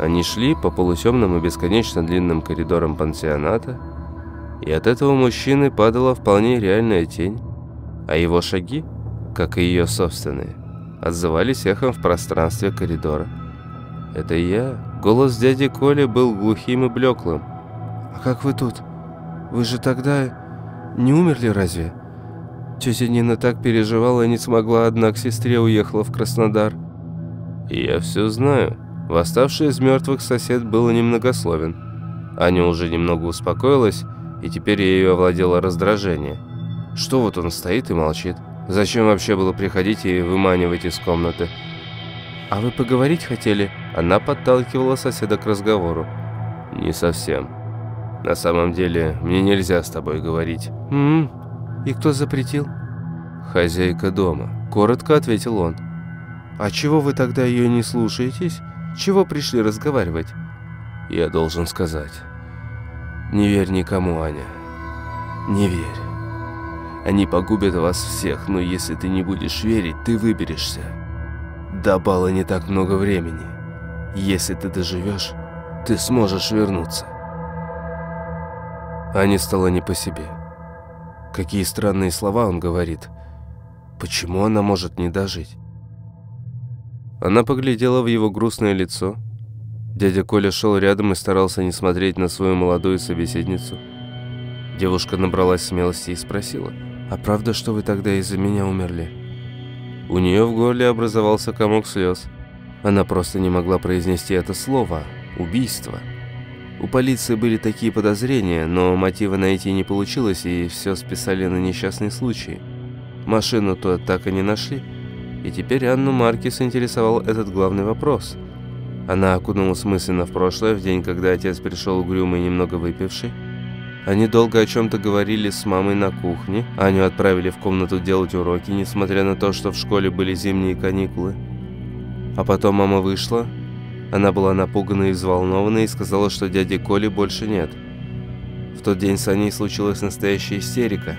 Они шли по полутемным и бесконечно длинным коридорам пансионата, и от этого мужчины падала вполне реальная тень, а его шаги, как и ее собственные, отзывались эхом в пространстве коридора. «Это я». Голос дяди Коли был глухим и блеклым. «А как вы тут? Вы же тогда не умерли разве?» Тетя Нина так переживала и не смогла, однако сестре уехала в Краснодар. «Я все знаю». Восставший из мертвых сосед был немногословен. Аня уже немного успокоилась, и теперь ее овладело раздражение. Что вот он стоит и молчит? Зачем вообще было приходить и выманивать из комнаты? «А вы поговорить хотели?» Она подталкивала соседа к разговору. «Не совсем. На самом деле, мне нельзя с тобой говорить». «М -м. И кто запретил?» «Хозяйка дома», — коротко ответил он. «А чего вы тогда ее не слушаетесь? Чего пришли разговаривать?» «Я должен сказать. Не верь никому, Аня. Не верь. Они погубят вас всех, но если ты не будешь верить, ты выберешься». До бала не так много времени. Если ты доживешь, ты сможешь вернуться. Ане стало не по себе. Какие странные слова он говорит. Почему она может не дожить? Она поглядела в его грустное лицо. Дядя Коля шел рядом и старался не смотреть на свою молодую собеседницу. Девушка набралась смелости и спросила, «А правда, что вы тогда из-за меня умерли?» У нее в горле образовался комок слез. Она просто не могла произнести это слово «убийство». У полиции были такие подозрения, но мотива найти не получилось, и все списали на несчастный случай. Машину-то так и не нашли. И теперь Анну Маркис интересовал этот главный вопрос. Она окунулась мысленно в прошлое, в день, когда отец пришел угрюмый и немного выпивший. Они долго о чем-то говорили с мамой на кухне. Аню отправили в комнату делать уроки, несмотря на то, что в школе были зимние каникулы. А потом мама вышла. Она была напугана и взволнована и сказала, что дяди Коли больше нет. В тот день с Аней случилась настоящая истерика.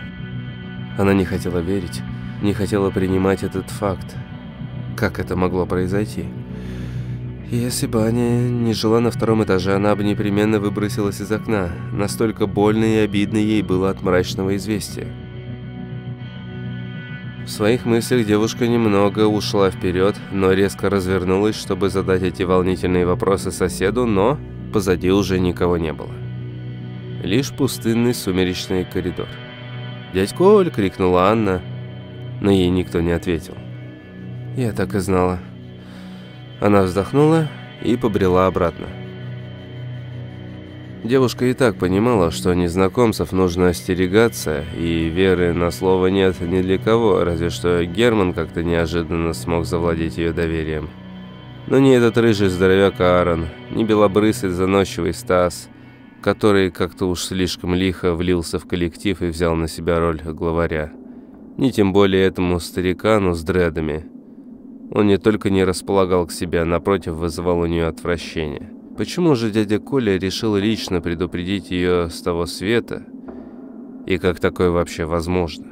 Она не хотела верить, не хотела принимать этот факт. Как это могло произойти? Если бы Аня не жила на втором этаже, она бы непременно выбросилась из окна. Настолько больно и обидно ей было от мрачного известия. В своих мыслях девушка немного ушла вперед, но резко развернулась, чтобы задать эти волнительные вопросы соседу, но позади уже никого не было. Лишь пустынный сумеречный коридор. «Дядь Коль!» — крикнула Анна, но ей никто не ответил. «Я так и знала». Она вздохнула и побрела обратно. Девушка и так понимала, что незнакомцев нужно остерегаться, и веры на слово нет ни для кого, разве что Герман как-то неожиданно смог завладеть ее доверием. Но не этот рыжий здоровяк Аарон, не белобрысый заносчивый Стас, который как-то уж слишком лихо влился в коллектив и взял на себя роль главаря. Не тем более этому старикану с дредами – он не только не располагал к себе, а напротив вызывал у нее отвращение. Почему же дядя Коля решил лично предупредить ее с того света? И как такое вообще возможно?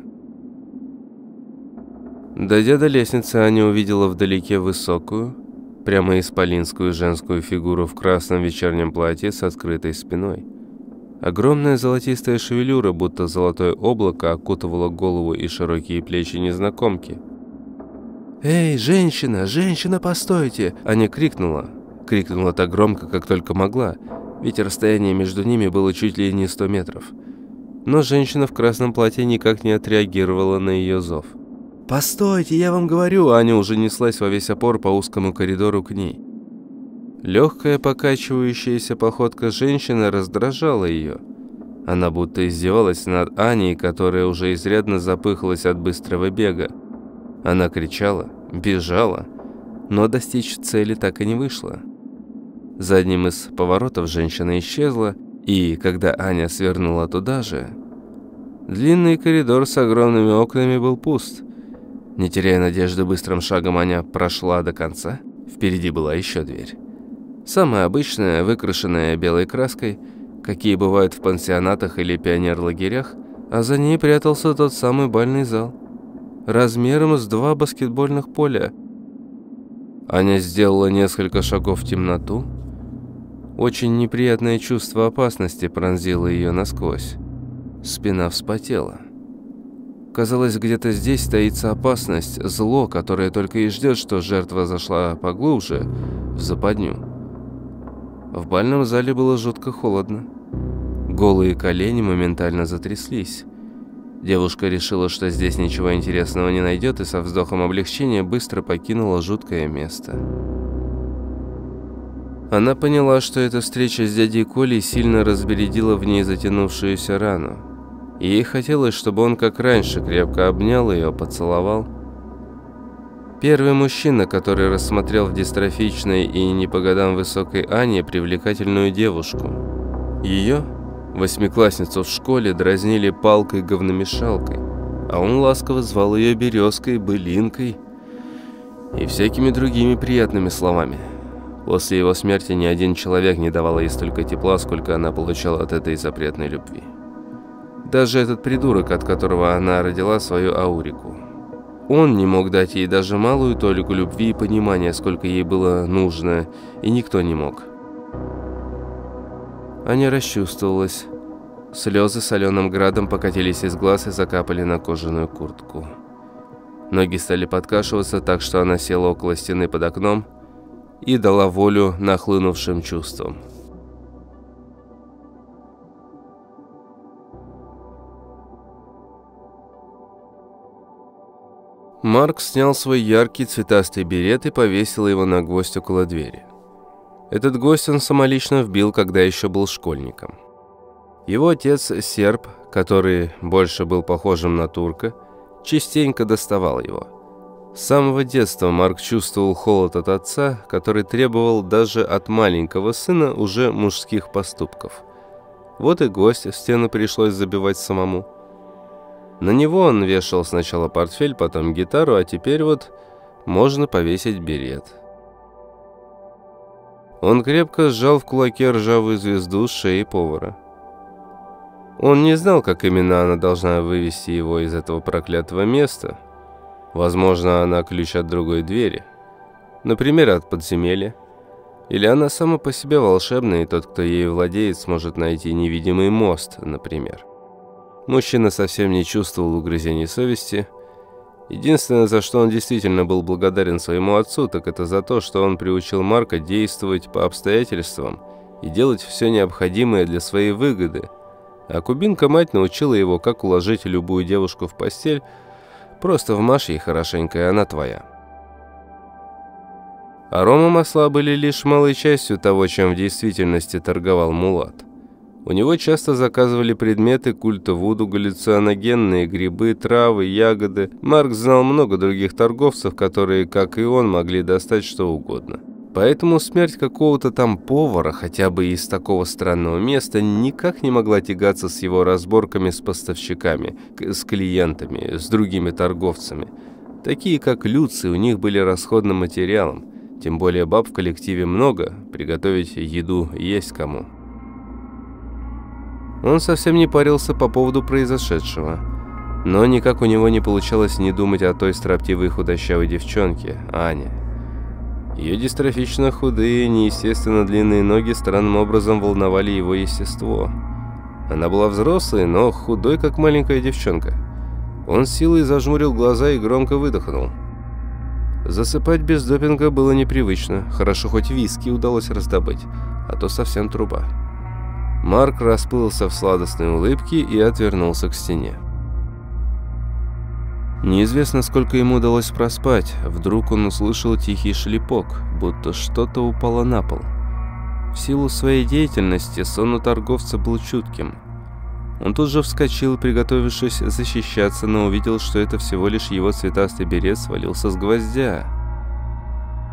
Дойдя до лестницы, Аня увидела вдалеке высокую, прямо исполинскую женскую фигуру в красном вечернем платье с открытой спиной. Огромная золотистая шевелюра, будто золотое облако, окутывала голову и широкие плечи незнакомки – «Эй, женщина, женщина, постойте!» Аня крикнула. Крикнула так громко, как только могла, ведь расстояние между ними было чуть ли не 100 метров. но женщина в красном платье никак не отреагировала на ее зов. «Постойте, я вам говорю!» Аня уже неслась во весь опор по узкому коридору к ней. Легкая покачивающаяся походка женщины раздражала ее. Она будто издевалась над Аней, которая уже изрядно запыхалась от быстрого бега. Она кричала, бежала, но достичь цели так и не вышло. За одним из поворотов женщина исчезла, и когда Аня свернула туда же, длинный коридор с огромными окнами был пуст. Не теряя надежды, быстрым шагом Аня прошла до конца. Впереди была еще дверь. Самая обычная, выкрашенная белой краской, какие бывают в пансионатах или пионерлагерях, а за ней прятался тот самый бальный зал. Размером с два баскетбольных поля. Аня сделала несколько шагов в темноту, очень неприятное чувство опасности пронзило ее насквозь. Спина вспотела. Казалось, где-то здесь стоится опасность, зло, которое только и ждет, что жертва зашла поглубже в западню. В бальном зале было жутко холодно. Голые колени моментально затряслись. Девушка решила, что здесь ничего интересного не найдет, и со вздохом облегчения быстро покинула жуткое место. Она поняла, что эта встреча с дядей Колей сильно разбередила в ней затянувшуюся рану. Ей хотелось, чтобы он, как раньше, крепко обнял ее, поцеловал. Первый мужчина, который рассмотрел в дистрофичной и не по годам высокой Ане привлекательную девушку. Ее, восьмиклассницу в школе, дразнили палкой-говномешалкой, а он ласково звал ее березкой, былинкой и всякими другими приятными словами – После его смерти ни один человек не давал ей столько тепла, сколько она получала от этой запретной любви. Даже этот придурок, от которого она родила свою аурику. Он не мог дать ей даже малую толику любви и понимания, сколько ей было нужно, и никто не мог. Аня расчувствовалась. Слезы соленым градом покатились из глаз и закапали на кожаную куртку. Ноги стали подкашиваться так, что она села около стены под окном, и дала волю нахлынувшим чувствам. Марк снял свой яркий цветастый берет и повесил его на гвоздь около двери. Этот гвоздь он самолично вбил, когда еще был школьником. Его отец, серб, который больше был похожим на турка, частенько доставал его – с самого детства Марк чувствовал холод от отца, который требовал даже от маленького сына уже мужских поступков. Вот и гость в стену пришлось забивать самому. На него он вешал сначала портфель, потом гитару, а теперь вот можно повесить берет. Он крепко сжал в кулаке ржавую звезду с шеи повара. Он не знал, как именно она должна вывести его из этого проклятого места – Возможно, она ключ от другой двери. Например, от подземелья. Или она сама по себе волшебная, и тот, кто ею владеет, сможет найти невидимый мост, например. Мужчина совсем не чувствовал угрызений совести. Единственное, за что он действительно был благодарен своему отцу, так это за то, что он приучил Марка действовать по обстоятельствам и делать все необходимое для своей выгоды. А кубинка-мать научила его, как уложить любую девушку в постель, Просто вмажь ей хорошенько, и она твоя. Арома масла были лишь малой частью того, чем в действительности торговал Мулат. У него часто заказывали предметы культа Вуду, галлюциногенные грибы, травы, ягоды. Марк знал много других торговцев, которые, как и он, могли достать что угодно. Поэтому смерть какого-то там повара, хотя бы из такого странного места, никак не могла тягаться с его разборками с поставщиками, с клиентами, с другими торговцами. Такие, как Люци, у них были расходным материалом. Тем более баб в коллективе много, приготовить еду есть кому. Он совсем не парился по поводу произошедшего. Но никак у него не получалось не думать о той строптивой худощавой девчонке, Ане. Ее дистрофично худые, неестественно длинные ноги странным образом волновали его естество. Она была взрослой, но худой, как маленькая девчонка. Он силой зажмурил глаза и громко выдохнул. Засыпать без допинга было непривычно. Хорошо, хоть виски удалось раздобыть, а то совсем труба. Марк расплылся в сладостной улыбке и отвернулся к стене. Неизвестно, сколько ему удалось проспать. Вдруг он услышал тихий шлепок, будто что-то упало на пол. В силу своей деятельности сон у торговца был чутким. Он тут же вскочил, приготовившись защищаться, но увидел, что это всего лишь его цветастый берет свалился с гвоздя.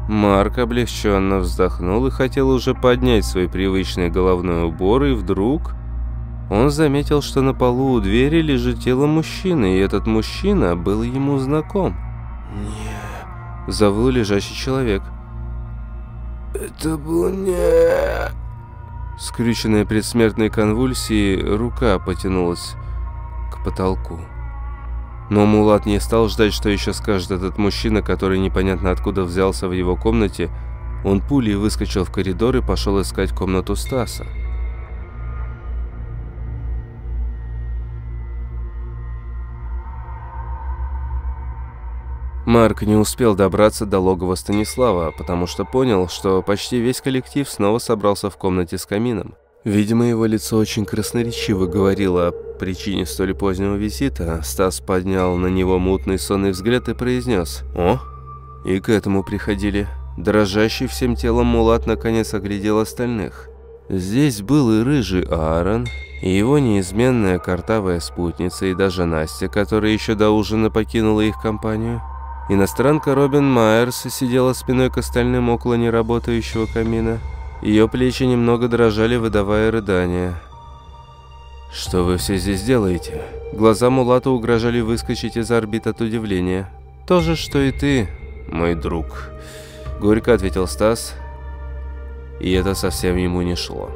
Марк облегченно вздохнул и хотел уже поднять свой привычный головной убор, и вдруг он заметил, что на полу у двери лежит тело мужчины, и этот мужчина был ему знаком. Не, Завыл лежащий человек. это был не... Скрюченная предсмертной конвульсией, рука потянулась к потолку. Но Мулат не стал ждать, что еще скажет этот мужчина, который непонятно откуда взялся в его комнате. Он пулей выскочил в коридор и пошел искать комнату Стаса. Марк не успел добраться до логова Станислава, потому что понял, что почти весь коллектив снова собрался в комнате с камином. Видимо, его лицо очень красноречиво говорило о причине столь позднего визита. Стас поднял на него мутный сонный взгляд и произнес «О!» И к этому приходили. Дрожащий всем телом Мулат наконец оглядел остальных. Здесь был и рыжий Аарон, и его неизменная картавая спутница, и даже Настя, которая еще до ужина покинула их компанию. Иностранка Робин Майерс сидела спиной к остальным около неработающего камина. Ее плечи немного дрожали, выдавая рыдания. «Что вы все здесь делаете?» Глаза Мулата угрожали выскочить из орбит от удивления. «То же, что и ты, мой друг», — горько ответил Стас. И это совсем ему не шло.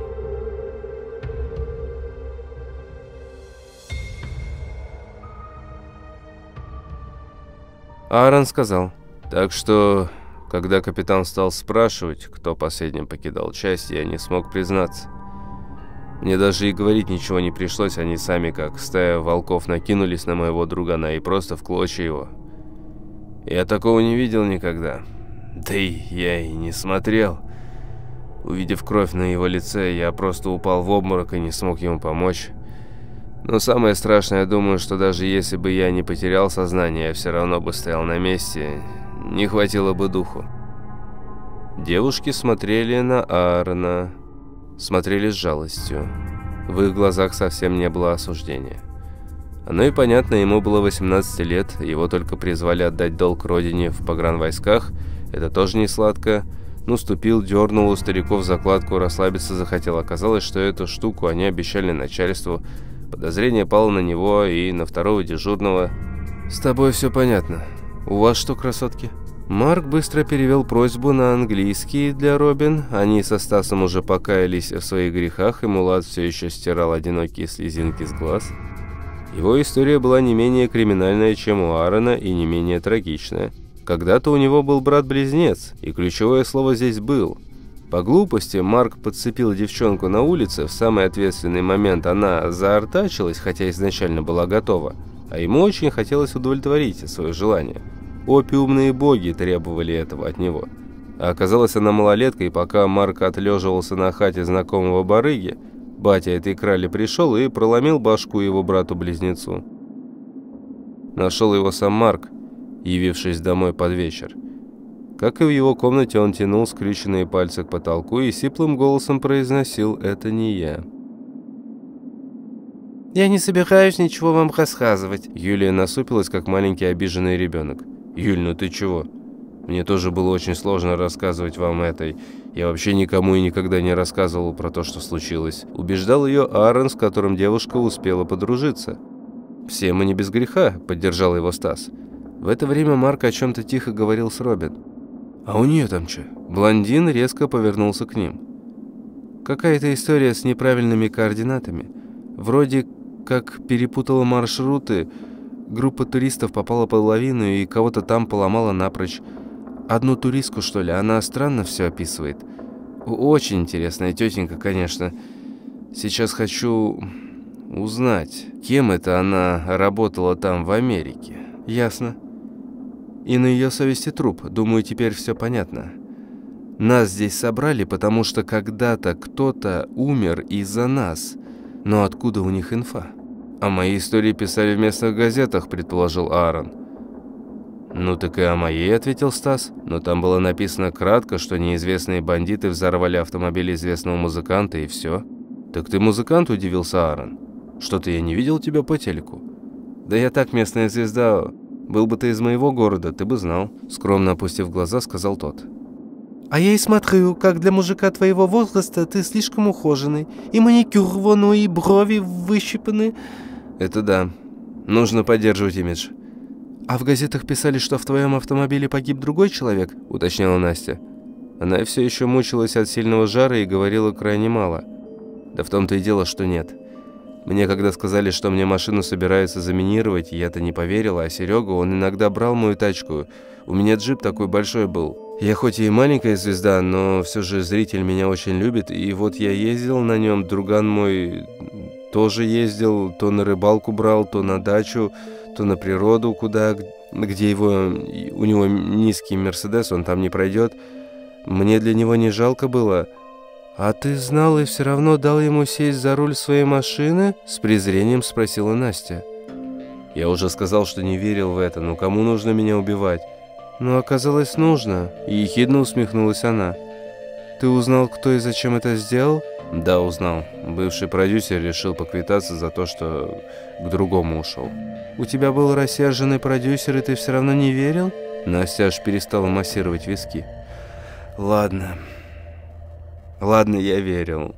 Аарон сказал, «Так что, когда капитан стал спрашивать, кто последним покидал часть, я не смог признаться. Мне даже и говорить ничего не пришлось, они сами, как стая волков, накинулись на моего другана и просто в клочья его. Я такого не видел никогда. Да и я и не смотрел. Увидев кровь на его лице, я просто упал в обморок и не смог ему помочь». Но самое страшное, я думаю, что даже если бы я не потерял сознание, я все равно бы стоял на месте, не хватило бы духу. Девушки смотрели на Аарона, смотрели с жалостью. В их глазах совсем не было осуждения. Оно и понятно, ему было 18 лет, его только призвали отдать долг родине в погранвойсках, это тоже не сладко. Ну, ступил, дернул у стариков закладку, расслабиться захотел. Оказалось, что эту штуку они обещали начальству, Подозрение пало на него и на второго дежурного. «С тобой все понятно. У вас что, красотки?» Марк быстро перевел просьбу на английский для Робин. Они со Стасом уже покаялись в своих грехах, и Мулат все еще стирал одинокие слезинки с глаз. Его история была не менее криминальная, чем у Аарона, и не менее трагичная. Когда-то у него был брат-близнец, и ключевое слово здесь «был». По глупости Марк подцепил девчонку на улице, в самый ответственный момент она заортачилась, хотя изначально была готова, а ему очень хотелось удовлетворить свое желание. Опиумные боги требовали этого от него. А оказалась она малолеткой, пока Марк отлеживался на хате знакомого барыги, батя этой крали пришел и проломил башку его брату-близнецу. Нашел его сам Марк, явившись домой под вечер. Как и в его комнате, он тянул скрюченные пальцы к потолку и сиплым голосом произносил «это не я». «Я не собираюсь ничего вам рассказывать». Юлия насупилась, как маленький обиженный ребенок. «Юль, ну ты чего? Мне тоже было очень сложно рассказывать вам это. Я вообще никому и никогда не рассказывал про то, что случилось». Убеждал ее Аарон, с которым девушка успела подружиться. «Все мы не без греха», — поддержал его Стас. В это время Марк о чем-то тихо говорил с Робин. «А у нее там что?» Блондин резко повернулся к ним. «Какая-то история с неправильными координатами. Вроде как перепутала маршруты, группа туристов попала под лавину и кого-то там поломала напрочь. Одну туристку, что ли, она странно все описывает. Очень интересная тетенька, конечно. Сейчас хочу узнать, кем это она работала там в Америке. Ясно. И на ее совести труп. Думаю, теперь все понятно. Нас здесь собрали, потому что когда-то кто-то умер из-за нас. Но откуда у них инфа? О моей истории писали в местных газетах, предположил Аарон. «Ну так и о моей», — ответил Стас. «Но там было написано кратко, что неизвестные бандиты взорвали автомобиль известного музыканта, и все». «Так ты музыкант?» — удивился Аарон. «Что-то я не видел тебя по телеку». «Да я так местная звезда. Был бы ты из моего города, ты бы знал», — скромно опустив глаза, сказал тот. «А я и смотрю, как для мужика твоего возраста ты слишком ухоженный. И маникюр вон, и брови выщипаны». «Это да. Нужно поддерживать имидж». «А в газетах писали, что в твоем автомобиле погиб другой человек?» — уточнила Настя. Она все еще мучилась от сильного жара и говорила крайне мало. Да в том-то и дело, что нет. Мне когда сказали, что мне машину собираются заминировать, я-то не поверила, а Серега, он иногда брал мою тачку. У меня джип такой большой был. Я хоть и маленькая звезда, но все же зритель меня очень любит, и вот я ездил на нем, друган мой тоже ездил, то на рыбалку брал, то на дачу то на природу, куда, где его, у него низкий Мерседес, он там не пройдет. Мне для него не жалко было. «А ты знал и все равно дал ему сесть за руль своей машины?» С презрением спросила Настя. Я уже сказал, что не верил в это, но кому нужно меня убивать? Но оказалось нужно, ехидно усмехнулась она. «Ты узнал, кто и зачем это сделал?» «Да, узнал. Бывший продюсер решил поквитаться за то, что к другому ушел». «У тебя был рассерженный продюсер, и ты все равно не верил?» Настя аж перестала массировать виски. «Ладно. Ладно, я верил.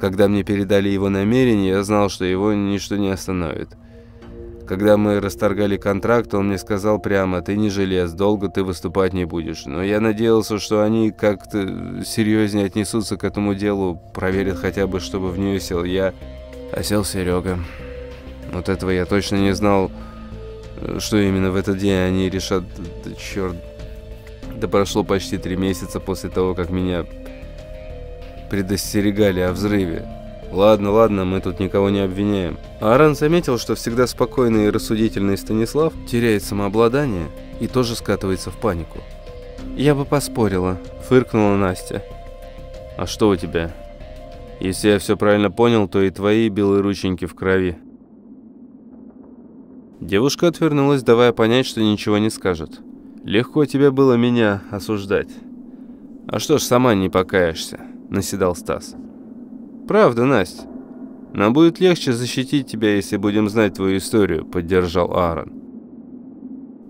Когда мне передали его намерение, я знал, что его ничто не остановит. Когда мы расторгали контракт, он мне сказал прямо, ты не желез, долго ты выступать не будешь. Но я надеялся, что они как-то серьезнее отнесутся к этому делу, проверят хотя бы, чтобы в нее сел я. А сел Серега. Вот этого я точно не знал, что именно в этот день они решат. Да, черт. Да прошло почти три месяца после того, как меня предостерегали о взрыве. Ладно, ладно, мы тут никого не обвиняем. Аарон заметил, что всегда спокойный и рассудительный Станислав теряет самообладание и тоже скатывается в панику. «Я бы поспорила», — фыркнула Настя. «А что у тебя? Если я все правильно понял, то и твои белые рученьки в крови». Девушка отвернулась, давая понять, что ничего не скажет. «Легко тебе было меня осуждать». «А что ж, сама не покаешься», — наседал Стас. «Правда, Настя. Нам будет легче защитить тебя, если будем знать твою историю», — поддержал Аарон.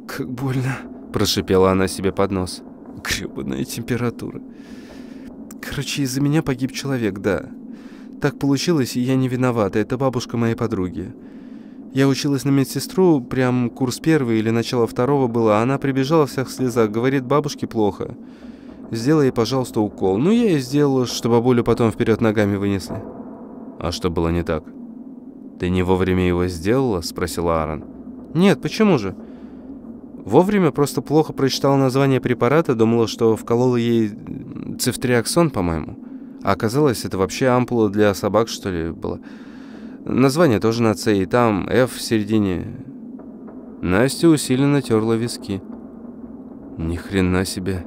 «Как больно», — прошипела она себе под нос. «Гребаная температура. Короче, из-за меня погиб человек, да. Так получилось, и я не виновата. Это бабушка моей подруги. Я училась на медсестру, прям курс первый или начало второго было, а она прибежала вся в слезах, говорит, бабушке плохо. Сделай ей, пожалуйста, укол. Ну, я и сделала, чтобы бабулю потом вперед ногами вынесли. А что было не так? Ты не вовремя его сделала? Спросил Аарон. Нет, почему же? Вовремя просто плохо прочитала название препарата, думала, что вколола ей цифтриаксон, по-моему. А оказалось, это вообще ампула для собак, что ли, была. Название тоже на «Ц», и там «Ф» в середине. Настя усиленно терла виски. Ни хрена себе.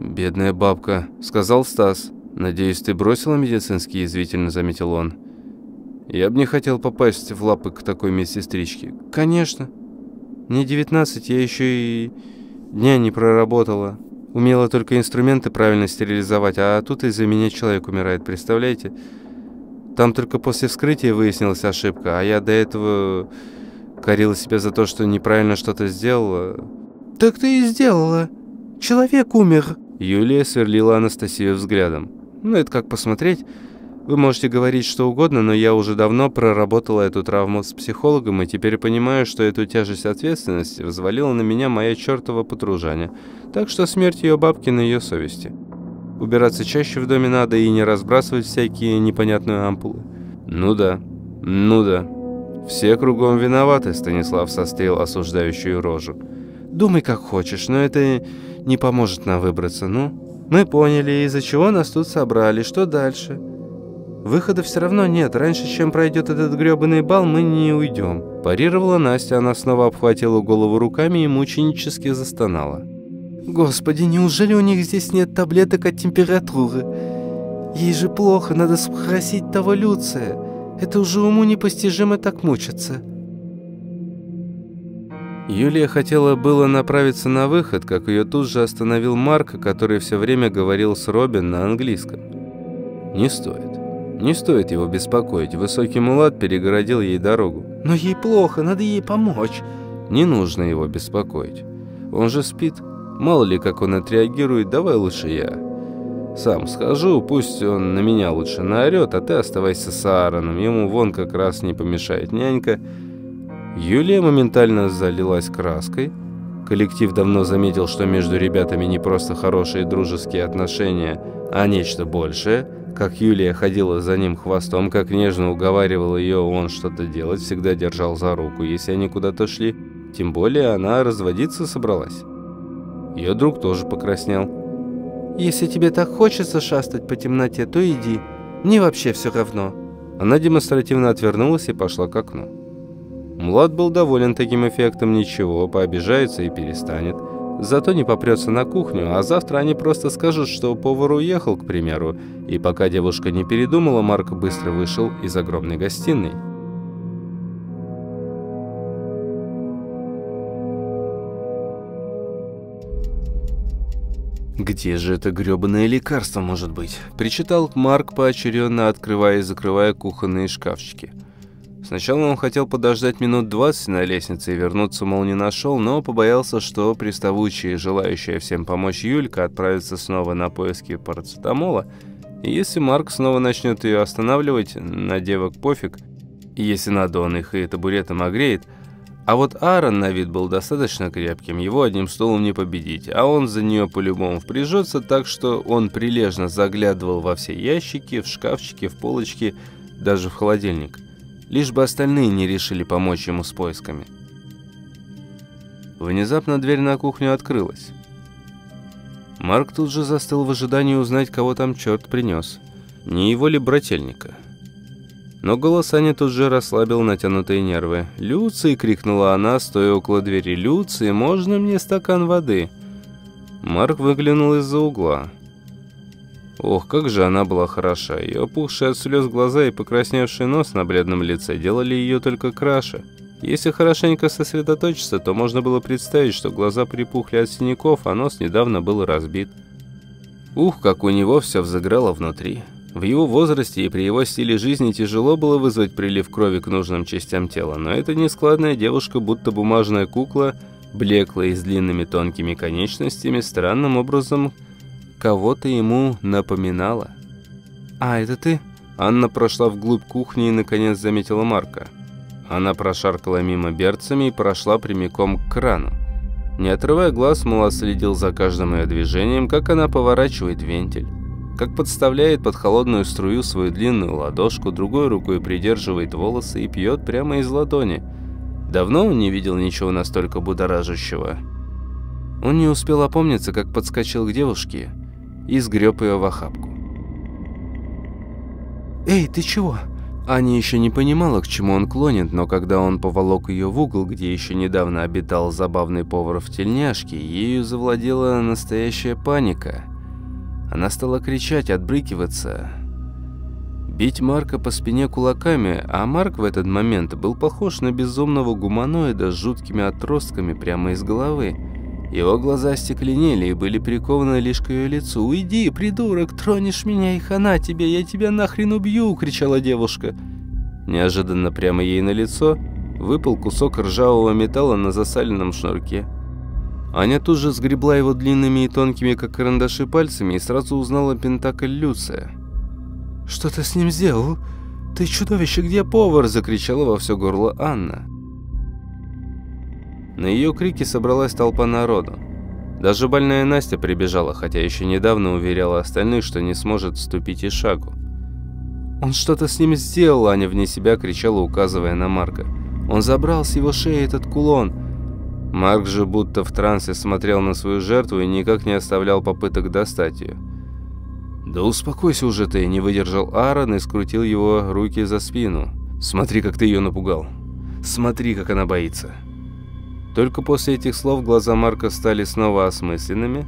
«Бедная бабка», — сказал Стас. «Надеюсь, ты бросила медицинский?» – язвительно заметил он. «Я бы не хотел попасть в лапы к такой медсестричке». «Конечно. Мне 19, я еще и дня не проработала. Умела только инструменты правильно стерилизовать, а тут из-за меня человек умирает, представляете? Там только после вскрытия выяснилась ошибка, а я до этого корила себя за то, что неправильно что-то сделала». «Так ты и сделала. Человек умер», Юлия сверлила Анастасию взглядом. «Ну, это как посмотреть. Вы можете говорить что угодно, но я уже давно проработала эту травму с психологом и теперь понимаю, что эту тяжесть ответственности взвалила на меня моя чертова подружаня. Так что смерть ее бабки на ее совести. Убираться чаще в доме надо и не разбрасывать всякие непонятные ампулы». «Ну да, ну да. Все кругом виноваты», — Станислав состроил осуждающую рожу. «Думай, как хочешь, но это не поможет нам выбраться, ну? Мы поняли, из-за чего нас тут собрали, что дальше? Выхода все равно нет, раньше, чем пройдет этот грёбаный бал, мы не уйдем. Парировала Настя, она снова обхватила голову руками и мученически застонала. Господи, неужели у них здесь нет таблеток от температуры? Ей же плохо, надо спросить того Люция. Это уже уму непостижимо так мучиться. Юлия хотела было направиться на выход, как ее тут же остановил Марк, который все время говорил с Робин на английском. «Не стоит. Не стоит его беспокоить. Высокий мулат перегородил ей дорогу. Но ей плохо, надо ей помочь». «Не нужно его беспокоить. Он же спит. Мало ли, как он отреагирует, давай лучше я. Сам схожу, пусть он на меня лучше наорет, а ты оставайся с Аароном. Ему вон как раз не помешает нянька». Юлия моментально залилась краской. Коллектив давно заметил, что между ребятами не просто хорошие дружеские отношения, а нечто большее. Как Юлия ходила за ним хвостом, как нежно уговаривала ее он что-то делать, всегда держал за руку, если они куда-то шли. Тем более она разводиться собралась. Ее друг тоже покраснел. «Если тебе так хочется шастать по темноте, то иди. Мне вообще все равно». Она демонстративно отвернулась и пошла к окну. Млад был доволен таким эффектом, ничего, пообижается и перестанет. Зато не попрется на кухню, а завтра они просто скажут, что повар уехал, к примеру. И пока девушка не передумала, Марк быстро вышел из огромной гостиной. «Где же это грёбаное лекарство может быть?» – причитал Марк, поочеренно открывая и закрывая кухонные шкафчики. Сначала он хотел подождать минут 20 на лестнице и вернуться, мол, не нашел, но побоялся, что приставучая и желающая всем помочь Юлька отправится снова на поиски парацетамола, и если Марк снова начнет ее останавливать, на девок пофиг, если надо, он их и табуретом огреет, а вот Аарон на вид был достаточно крепким, его одним столом не победить, а он за нее по-любому впряжется, так что он прилежно заглядывал во все ящики, в шкафчики, в полочки, даже в холодильник лишь бы остальные не решили помочь ему с поисками. Внезапно дверь на кухню открылась. Марк тут же застыл в ожидании узнать, кого там черт принес. Не его ли брательника? Но голос Ани тут же расслабил натянутые нервы. «Люций!» — крикнула она, стоя около двери. «Люций, можно мне стакан воды?» Марк выглянул из-за угла. Ох, как же она была хороша. Ее опухшие от слез глаза и покрасневший нос на бледном лице делали ее только краше. Если хорошенько сосредоточиться, то можно было представить, что глаза припухли от синяков, а нос недавно был разбит. Ух, как у него все взыграло внутри. В его возрасте и при его стиле жизни тяжело было вызвать прилив крови к нужным частям тела, но эта нескладная девушка, будто бумажная кукла, блеклая и с длинными тонкими конечностями, странным образом кого-то ему напоминала. «А, это ты?» Анна прошла вглубь кухни и, наконец, заметила Марка. Она прошаркала мимо берцами и прошла прямиком к крану. Не отрывая глаз, Мула следил за каждым ее движением, как она поворачивает вентиль, как подставляет под холодную струю свою длинную ладошку, другой рукой придерживает волосы и пьет прямо из ладони. Давно он не видел ничего настолько будоражащего. Он не успел опомниться, как подскочил к девушке – и сгреб ее в охапку. «Эй, ты чего?» Аня еще не понимала, к чему он клонит, но когда он поволок ее в угол, где еще недавно обитал забавный повар в тельняшке, ею завладела настоящая паника. Она стала кричать, отбрыкиваться, бить Марка по спине кулаками, а Марк в этот момент был похож на безумного гуманоида с жуткими отростками прямо из головы. Его глаза остекленели и были прикованы лишь к ее лицу. «Уйди, придурок, тронешь меня и хана тебе, я тебя нахрен убью!» – кричала девушка. Неожиданно прямо ей на лицо выпал кусок ржавого металла на засаленном шнурке. Аня тут же сгребла его длинными и тонкими, как карандаши, пальцами и сразу узнала пентакль Люция. «Что ты с ним сделал? Ты чудовище, где повар?» – закричала во все горло Анна. На ее крики собралась толпа народу. Даже больная Настя прибежала, хотя еще недавно уверяла остальных, что не сможет ступить и шагу. «Он что-то с ним сделал!» Аня вне себя кричала, указывая на Марка. «Он забрал с его шеи этот кулон!» Марк же будто в трансе смотрел на свою жертву и никак не оставлял попыток достать ее. «Да успокойся уже ты!» – не выдержал Аарон и скрутил его руки за спину. «Смотри, как ты ее напугал! Смотри, как она боится!» Только после этих слов глаза Марка стали снова осмысленными.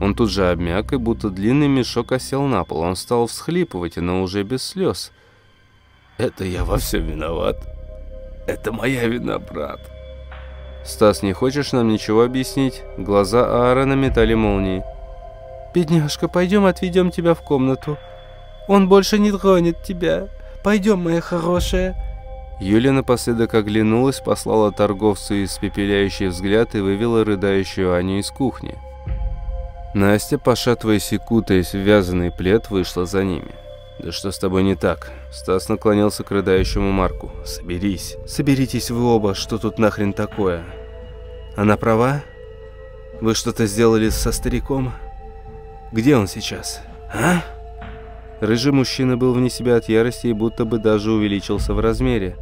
Он тут же обмяк, и будто длинный мешок осел на пол. Он стал всхлипывать, но уже без слез. «Это я во всем виноват. Это моя вина, брат». «Стас, не хочешь нам ничего объяснить?» Глаза Аарона метали молнии. «Бедняжка, пойдем отведем тебя в комнату. Он больше не тронет тебя. Пойдем, моя хорошая». Юля напоследок оглянулась, послала торговцу испепеляющий взгляд и вывела рыдающую Аню из кухни. Настя, пошатываясь и кутаясь в вязаный плед, вышла за ними. «Да что с тобой не так?» Стас наклонился к рыдающему Марку. «Соберись. Соберитесь вы оба, что тут нахрен такое? Она права? Вы что-то сделали со стариком? Где он сейчас? А?» Рыжий мужчина был вне себя от ярости и будто бы даже увеличился в размере.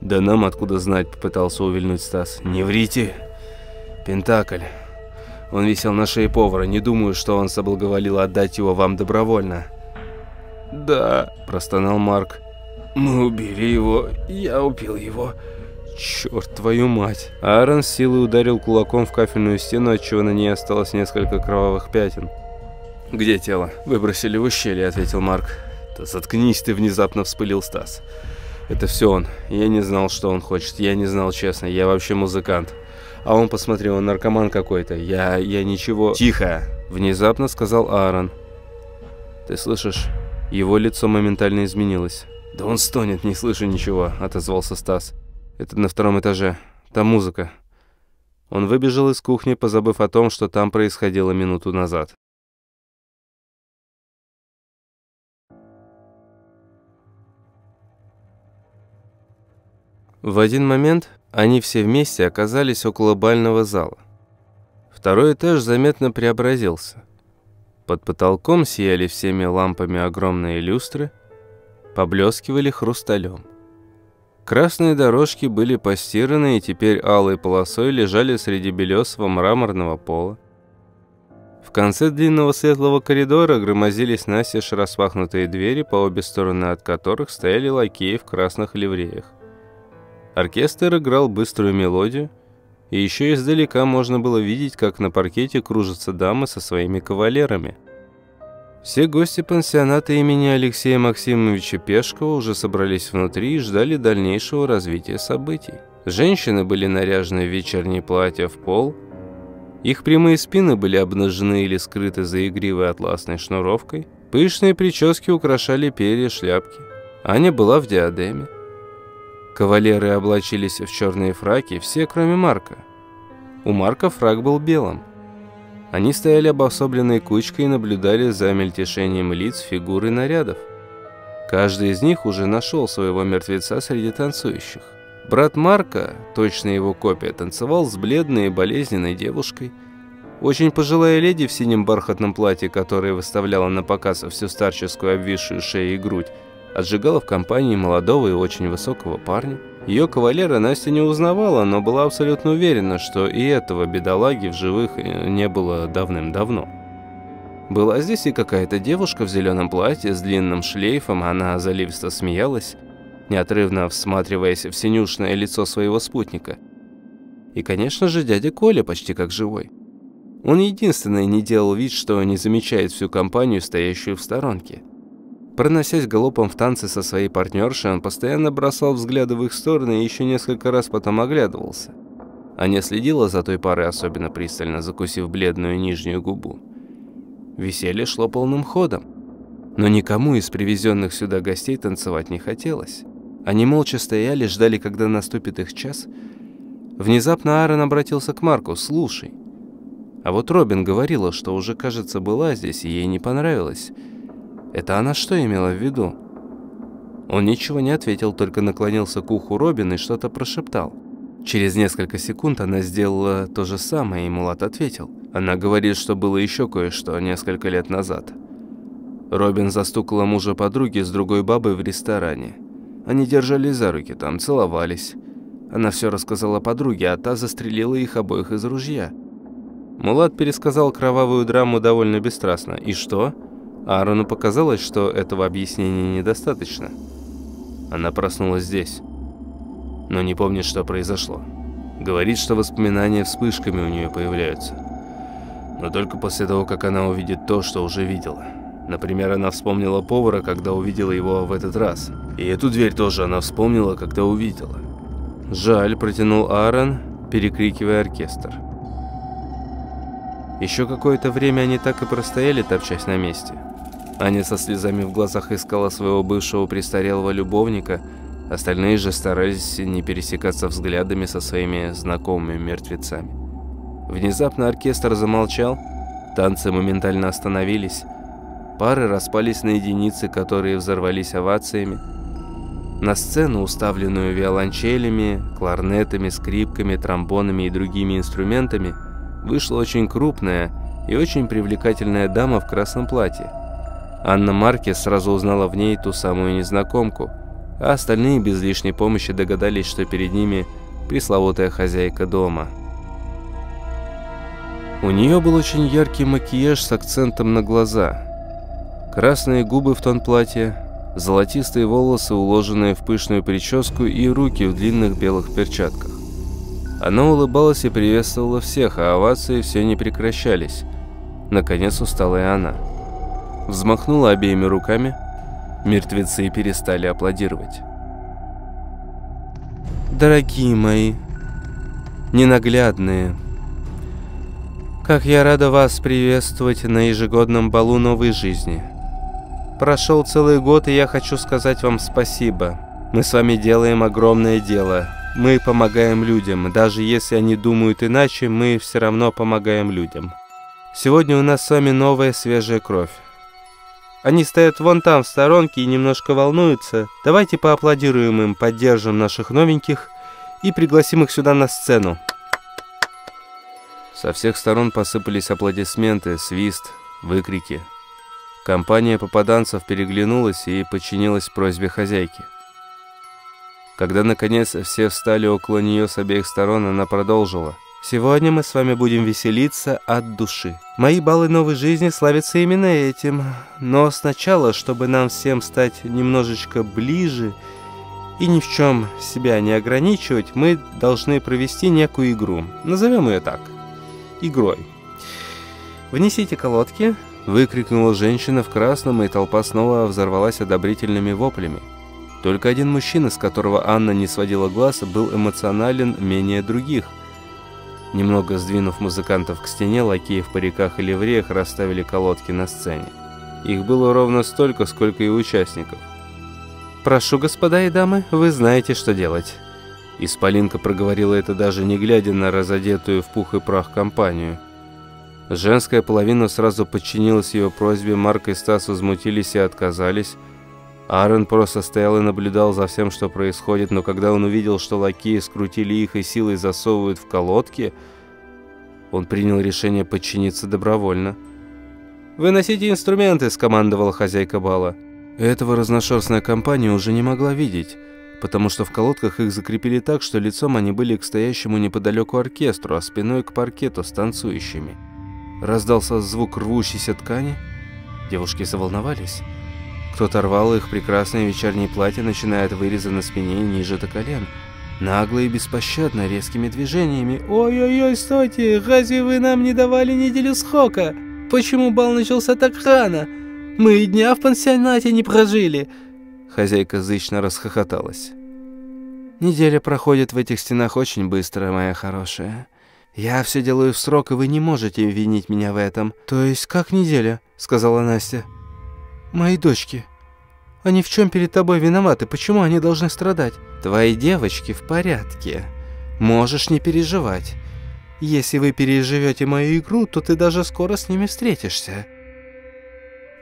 «Да нам откуда знать?» – попытался увильнуть Стас. «Не врите!» «Пентакль. Он висел на шее повара. Не думаю, что он соблаговолил отдать его вам добровольно». «Да», – простонал Марк. «Мы убили его. Я убил его». «Черт, твою мать!» Аарон с силой ударил кулаком в кафельную стену, отчего на ней осталось несколько кровавых пятен. «Где тело?» «Выбросили в ущелье», — ответил Марк. «Да заткнись ты!» — внезапно вспылил Стас. «Это все он. Я не знал, что он хочет. Я не знал, честно. Я вообще музыкант. А он, посмотри, он наркоман какой-то. Я... я ничего...» «Тихо!» — внезапно сказал Аарон. «Ты слышишь?» Его лицо моментально изменилось. «Да он стонет, не слышу ничего», — отозвался Стас. «Это на втором этаже. Там музыка». Он выбежал из кухни, позабыв о том, что там происходило минуту назад. В один момент они все вместе оказались около бального зала. Второй этаж заметно преобразился. Под потолком сияли всеми лампами огромные люстры, поблескивали хрусталем. Красные дорожки были постираны и теперь алой полосой лежали среди белесого мраморного пола. В конце длинного светлого коридора громозились настежь распахнутые двери, по обе стороны от которых стояли лакеи в красных ливреях. Оркестр играл быструю мелодию, и еще издалека можно было видеть, как на паркете кружатся дамы со своими кавалерами. Все гости пансионата имени Алексея Максимовича Пешкова уже собрались внутри и ждали дальнейшего развития событий. Женщины были наряжены в вечерние платья в пол, их прямые спины были обнажены или скрыты за игривой атласной шнуровкой, пышные прически украшали перья шляпки. Аня была в диадеме. Кавалеры облачились в черные фраки, все кроме Марка. У Марка фрак был белым. Они стояли обособленной кучкой и наблюдали за мельтешением лиц, фигур и нарядов. Каждый из них уже нашел своего мертвеца среди танцующих. Брат Марка, точно его копия, танцевал с бледной и болезненной девушкой. Очень пожилая леди в синем бархатном платье, которое выставляла на показ всю старческую обвисшую шею и грудь, отжигала в компании молодого и очень высокого парня. Ее кавалера Настя не узнавала, но была абсолютно уверена, что и этого бедолаги в живых э, не было давным-давно. Была здесь и какая-то девушка в зеленом платье с длинным шлейфом, она заливисто смеялась, неотрывно всматриваясь в синюшное лицо своего спутника. И, конечно же, дядя Коля почти как живой. Он единственный не делал вид, что не замечает всю компанию, стоящую в сторонке. Проносясь галопом в танце со своей партнершей, он постоянно бросал взгляды в их стороны и еще несколько раз потом оглядывался. Аня следила за той парой особенно пристально, закусив бледную нижнюю губу. Веселье шло полным ходом. Но никому из привезенных сюда гостей танцевать не хотелось. Они молча стояли, ждали, когда наступит их час. Внезапно Аарон обратился к Марку. «Слушай, а вот Робин говорила, что уже, кажется, была здесь, и ей не понравилось». Это она что имела в виду? Он ничего не ответил, только наклонился к уху Робин и что-то прошептал. Через несколько секунд она сделала то же самое, и Мулат ответил. Она говорит, что было еще кое-что несколько лет назад. Робин застукала мужа подруги с другой бабой в ресторане. Они держались за руки, там целовались. Она все рассказала подруге, а та застрелила их обоих из ружья. Мулат пересказал кровавую драму довольно бесстрастно. «И что?» Аарону показалось, что этого объяснения недостаточно. Она проснулась здесь, но не помнит, что произошло. Говорит, что воспоминания вспышками у нее появляются. Но только после того, как она увидит то, что уже видела. Например, она вспомнила повара, когда увидела его в этот раз. И эту дверь тоже она вспомнила, когда увидела. «Жаль», – протянул Аарон, перекрикивая оркестр. Еще какое-то время они так и простояли, топчась на месте. Аня со слезами в глазах искала своего бывшего престарелого любовника, остальные же старались не пересекаться взглядами со своими знакомыми мертвецами. Внезапно оркестр замолчал, танцы моментально остановились, пары распались на единицы, которые взорвались овациями. На сцену, уставленную виолончелями, кларнетами, скрипками, тромбонами и другими инструментами, вышла очень крупная и очень привлекательная дама в красном платье. Анна Маркес сразу узнала в ней ту самую незнакомку, а остальные без лишней помощи догадались, что перед ними пресловутая хозяйка дома. У нее был очень яркий макияж с акцентом на глаза. Красные губы в тон платья, золотистые волосы, уложенные в пышную прическу и руки в длинных белых перчатках. Она улыбалась и приветствовала всех, а овации все не прекращались. Наконец устала и она взмахнула обеими руками. Мертвецы перестали аплодировать. Дорогие мои, ненаглядные, как я рада вас приветствовать на ежегодном балу новой жизни. Прошел целый год, и я хочу сказать вам спасибо. Мы с вами делаем огромное дело. Мы помогаем людям. Даже если они думают иначе, мы все равно помогаем людям. Сегодня у нас с вами новая свежая кровь. Они стоят вон там, в сторонке, и немножко волнуются. Давайте поаплодируем им, поддержим наших новеньких и пригласим их сюда на сцену. Со всех сторон посыпались аплодисменты, свист, выкрики. Компания попаданцев переглянулась и подчинилась просьбе хозяйки. Когда, наконец, все встали около нее с обеих сторон, она продолжила – Сегодня мы с вами будем веселиться от души. Мои баллы новой жизни славятся именно этим. Но сначала, чтобы нам всем стать немножечко ближе и ни в чем себя не ограничивать, мы должны провести некую игру. Назовем ее так. Игрой. «Внесите колодки», — выкрикнула женщина в красном, и толпа снова взорвалась одобрительными воплями. Только один мужчина, с которого Анна не сводила глаз, был эмоционален менее других. Немного сдвинув музыкантов к стене, лакеи в париках и ливреях расставили колодки на сцене. Их было ровно столько, сколько и участников. «Прошу, господа и дамы, вы знаете, что делать». Исполинка проговорила это даже не глядя на разодетую в пух и прах компанию. Женская половина сразу подчинилась ее просьбе, Марк и Стас возмутились и отказались. Аарон просто стоял и наблюдал за всем, что происходит, но когда он увидел, что лакеи скрутили их и силой засовывают в колодки, он принял решение подчиниться добровольно. «Выносите инструменты», – скомандовала хозяйка бала. Этого разношерстная компания уже не могла видеть, потому что в колодках их закрепили так, что лицом они были к стоящему неподалеку оркестру, а спиной к паркету с танцующими. Раздался звук рвущейся ткани. Девушки заволновались. Кто-то их прекрасное вечернее платье, начиная от выреза на спине и ниже до колен. Нагло и беспощадно, резкими движениями. «Ой-ой-ой, стойте! Разве вы нам не давали неделю схока? Почему бал начался так рано? Мы и дня в пансионате не прожили!» Хозяйка зычно расхохоталась. «Неделя проходит в этих стенах очень быстро, моя хорошая. Я все делаю в срок, и вы не можете винить меня в этом». «То есть как неделя?» — сказала Настя. «Мои дочки. Они в чем перед тобой виноваты? Почему они должны страдать?» «Твои девочки в порядке. Можешь не переживать. Если вы переживете мою игру, то ты даже скоро с ними встретишься».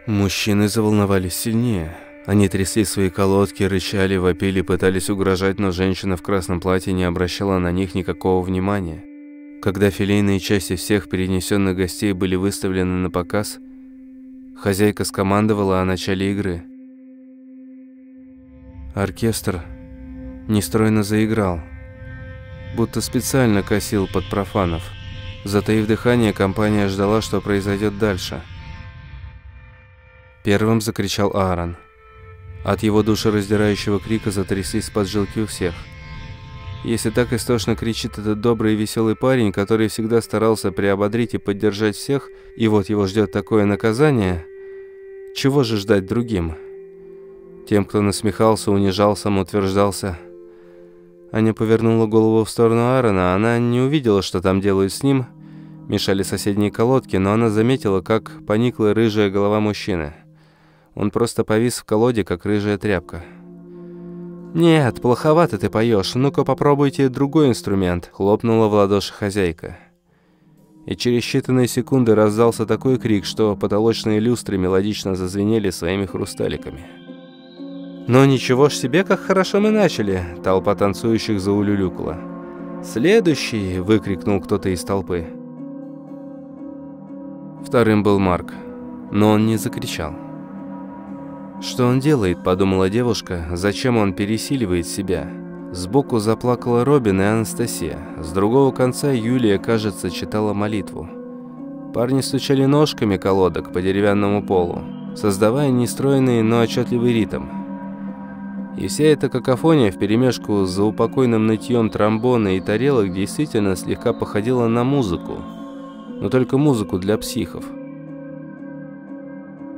Мужчины заволновались сильнее. Они трясли свои колодки, рычали, вопили, пытались угрожать, но женщина в красном платье не обращала на них никакого внимания. Когда филейные части всех перенесенных гостей были выставлены на показ, Хозяйка скомандовала о начале игры. Оркестр нестройно заиграл, будто специально косил под профанов. Затаив дыхание, компания ждала, что произойдет дальше. Первым закричал Аарон. От его душераздирающего крика затряслись поджилки у всех. Если так истошно кричит этот добрый и веселый парень, который всегда старался приободрить и поддержать всех, и вот его ждет такое наказание, чего же ждать другим? Тем, кто насмехался, унижал, самоутверждался. Аня повернула голову в сторону Аарона, она не увидела, что там делают с ним. Мешали соседние колодки, но она заметила, как поникла рыжая голова мужчины. Он просто повис в колоде, как рыжая тряпка. «Нет, плоховато ты поешь. Ну-ка попробуйте другой инструмент», — хлопнула в ладоши хозяйка. И через считанные секунды раздался такой крик, что потолочные люстры мелодично зазвенели своими хрусталиками. «Но ничего ж себе, как хорошо мы начали!» — толпа танцующих заулюлюкала. «Следующий!» — выкрикнул кто-то из толпы. Вторым был Марк, но он не закричал. «Что он делает?» – подумала девушка. «Зачем он пересиливает себя?» Сбоку заплакала Робин и Анастасия. С другого конца Юлия, кажется, читала молитву. Парни стучали ножками колодок по деревянному полу, создавая нестройный, но отчетливый ритм. И вся эта какофония вперемешку с заупокойным нытьем тромбона и тарелок действительно слегка походила на музыку. Но только музыку для психов.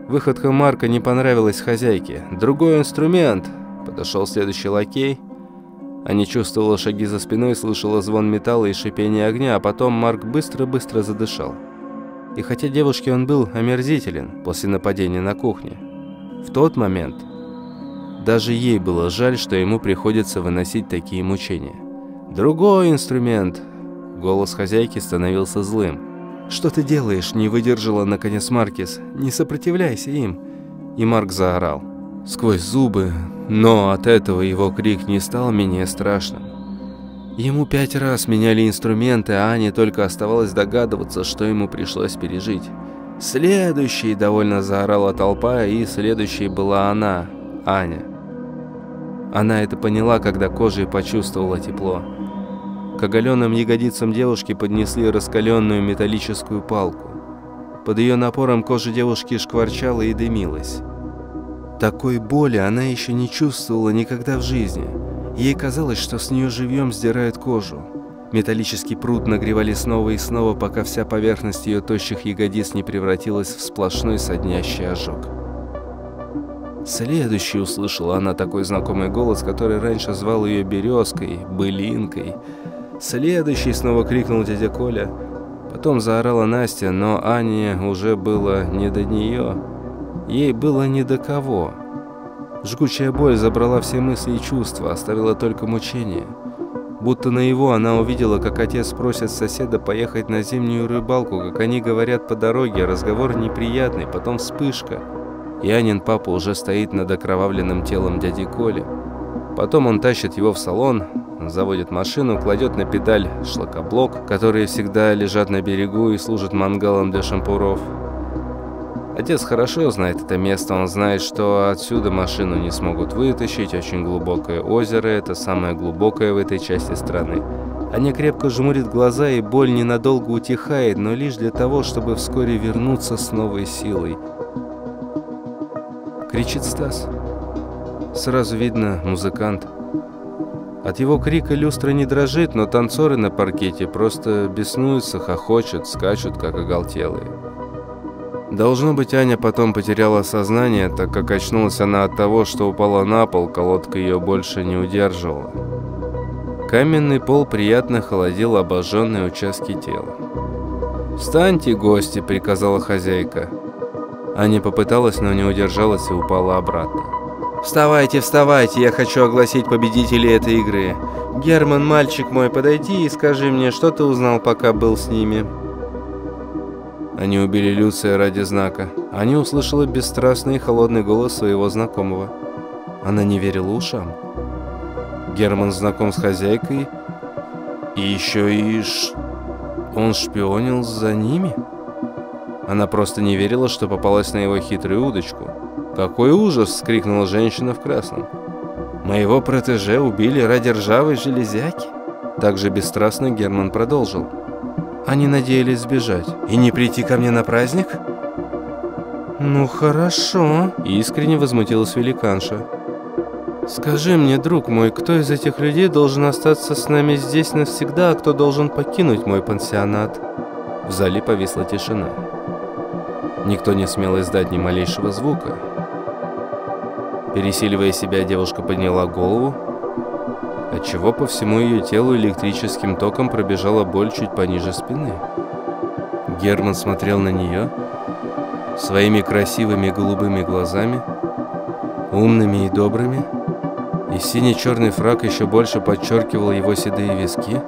Выходка Марка не понравилась хозяйке. «Другой инструмент!» Подошел следующий лакей. Они чувствовала шаги за спиной, слышала звон металла и шипение огня, а потом Марк быстро-быстро задышал. И хотя девушке он был омерзителен после нападения на кухне, в тот момент даже ей было жаль, что ему приходится выносить такие мучения. «Другой инструмент!» Голос хозяйки становился злым. «Что ты делаешь?» – не выдержала наконец Маркис. «Не сопротивляйся им!» И Марк заорал. Сквозь зубы, но от этого его крик не стал менее страшным. Ему пять раз меняли инструменты, а Ане только оставалось догадываться, что ему пришлось пережить. «Следующий!» – довольно заорала толпа, и следующей была она, Аня. Она это поняла, когда кожей почувствовала тепло. К оголенным ягодицам девушки поднесли раскаленную металлическую палку. Под ее напором кожа девушки шкварчала и дымилась. Такой боли она еще не чувствовала никогда в жизни. Ей казалось, что с нее живьем сдирают кожу. Металлический пруд нагревали снова и снова, пока вся поверхность ее тощих ягодиц не превратилась в сплошной соднящий ожог. Следующий услышала она такой знакомый голос, который раньше звал ее березкой, былинкой, «Следующий!» — снова крикнул дядя Коля. Потом заорала Настя, но Ане уже было не до нее. Ей было не до кого. Жгучая боль забрала все мысли и чувства, оставила только мучение. Будто на его она увидела, как отец просит соседа поехать на зимнюю рыбалку, как они говорят по дороге, разговор неприятный, потом вспышка. И Анин папа уже стоит над окровавленным телом дяди Коли. Потом он тащит его в салон, заводит машину, кладет на педаль шлакоблок, которые всегда лежат на берегу и служат мангалом для шампуров. Отец хорошо знает это место, он знает, что отсюда машину не смогут вытащить, очень глубокое озеро, это самое глубокое в этой части страны. Аня крепко жмурит глаза, и боль ненадолго утихает, но лишь для того, чтобы вскоре вернуться с новой силой. Кричит Стас. Сразу видно, музыкант. От его крика люстра не дрожит, но танцоры на паркете просто беснуются, хохочут, скачут, как оголтелые. Должно быть, Аня потом потеряла сознание, так как очнулась она от того, что упала на пол, колодка ее больше не удерживала. Каменный пол приятно холодил обожженные участки тела. «Встаньте, гости!» – приказала хозяйка. Аня попыталась, но не удержалась и упала обратно. «Вставайте, вставайте, я хочу огласить победителей этой игры. Герман, мальчик мой, подойди и скажи мне, что ты узнал, пока был с ними?» Они убили Люция ради знака. Они услышала бесстрастный и холодный голос своего знакомого. Она не верила ушам. Герман знаком с хозяйкой, и еще и... Ш... Он шпионил за ними? Она просто не верила, что попалась на его хитрую удочку. «Какой ужас!» – вскрикнула женщина в красном. «Моего протеже убили ради ржавой железяки?» Также бесстрастно Герман продолжил. «Они надеялись сбежать и не прийти ко мне на праздник?» «Ну хорошо», – искренне возмутилась великанша. Скажи мне, друг мой, кто из этих людей должен остаться с нами здесь навсегда, а кто должен покинуть мой пансионат? В зале повисла тишина. Никто не смел издать ни малейшего звука. Пересиливая себя, девушка подняла голову, отчего по всему ее телу электрическим током пробежала боль чуть пониже спины. Герман смотрел на нее своими красивыми голубыми глазами, умными и добрыми, и синий-черный фраг еще больше подчеркивал его седые виски.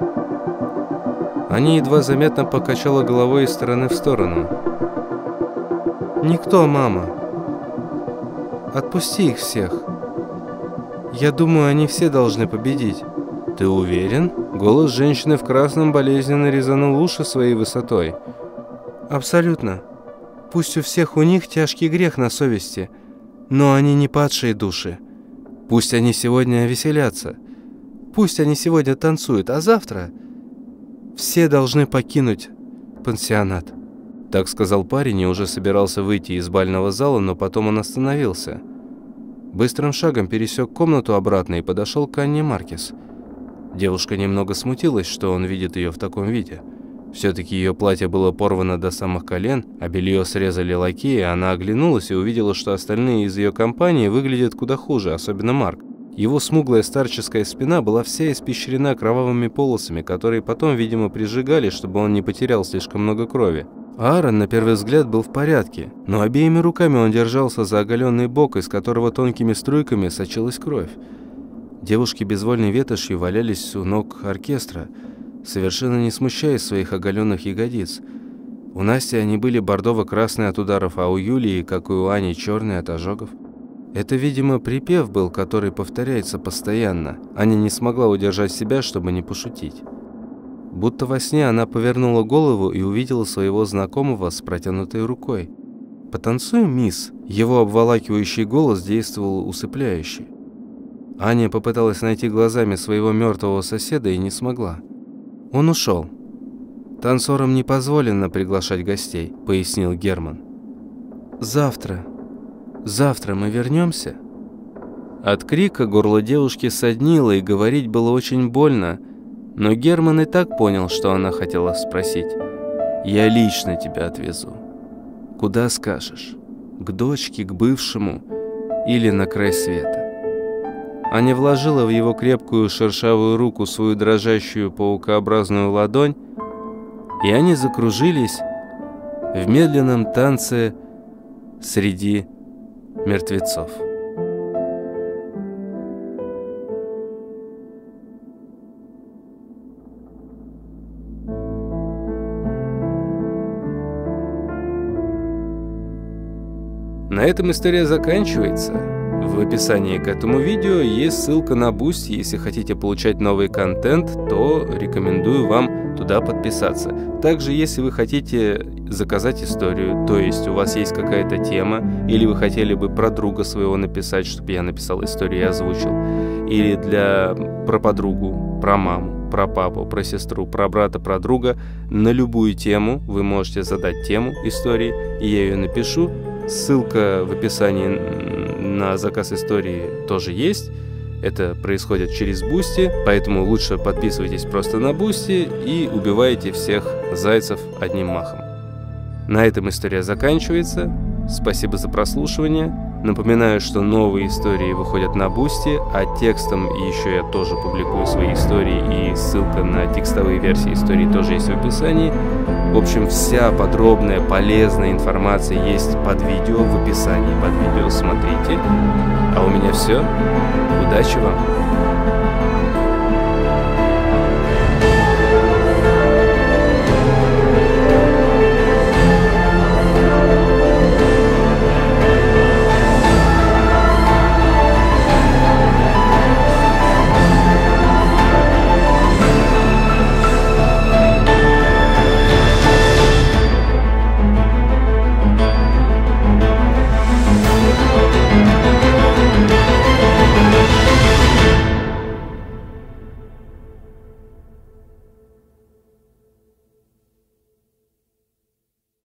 Они едва заметно покачала головой из стороны в сторону. «Никто, мама. Отпусти их всех. Я думаю, они все должны победить». «Ты уверен?» Голос женщины в красном болезненно резанул уши своей высотой. «Абсолютно. Пусть у всех у них тяжкий грех на совести, но они не падшие души. Пусть они сегодня веселятся. Пусть они сегодня танцуют, а завтра все должны покинуть пансионат». Так сказал парень и уже собирался выйти из бального зала, но потом он остановился. Быстрым шагом пересек комнату обратно и подошел к Анне Маркес. Девушка немного смутилась, что он видит ее в таком виде. Все-таки ее платье было порвано до самых колен, а белье срезали лакеи, она оглянулась и увидела, что остальные из ее компании выглядят куда хуже, особенно Марк. Его смуглая старческая спина была вся испещрена кровавыми полосами, которые потом, видимо, прижигали, чтобы он не потерял слишком много крови. Аарон, на первый взгляд, был в порядке, но обеими руками он держался за оголенный бок, из которого тонкими струйками сочилась кровь. Девушки безвольной ветошью валялись у ног оркестра, совершенно не смущаясь своих оголенных ягодиц. У Насти они были бордово-красные от ударов, а у Юлии, как и у Ани, черные от ожогов. Это, видимо, припев был, который повторяется постоянно. Аня не смогла удержать себя, чтобы не пошутить. Будто во сне она повернула голову и увидела своего знакомого с протянутой рукой. «Потанцуем, мисс?» Его обволакивающий голос действовал усыпляюще. Аня попыталась найти глазами своего мертвого соседа и не смогла. Он ушел. «Танцорам не позволено приглашать гостей», — пояснил Герман. «Завтра. Завтра мы вернемся?» От крика горло девушки соднило, и говорить было очень больно, но Герман и так понял, что она хотела спросить. «Я лично тебя отвезу. Куда скажешь? К дочке, к бывшему или на край света?» Аня вложила в его крепкую шершавую руку свою дрожащую паукообразную ладонь, и они закружились в медленном танце среди мертвецов. На этом история заканчивается. В описании к этому видео есть ссылка на Boost. Если хотите получать новый контент, то рекомендую вам туда подписаться. Также, если вы хотите заказать историю, то есть у вас есть какая-то тема, или вы хотели бы про друга своего написать, чтобы я написал историю и озвучил, или для про подругу, про маму, про папу, про сестру, про брата, про друга, на любую тему вы можете задать тему истории, и я ее напишу. Ссылка в описании на заказ истории тоже есть. Это происходит через Бусти, поэтому лучше подписывайтесь просто на Бусти и убивайте всех зайцев одним махом. На этом история заканчивается. Спасибо за прослушивание. Напоминаю, что новые истории выходят на Бусти, а текстом еще я тоже публикую свои истории, и ссылка на текстовые версии истории тоже есть в описании. В общем, вся подробная, полезная информация есть под видео, в описании под видео, смотрите. А у меня все. Удачи вам!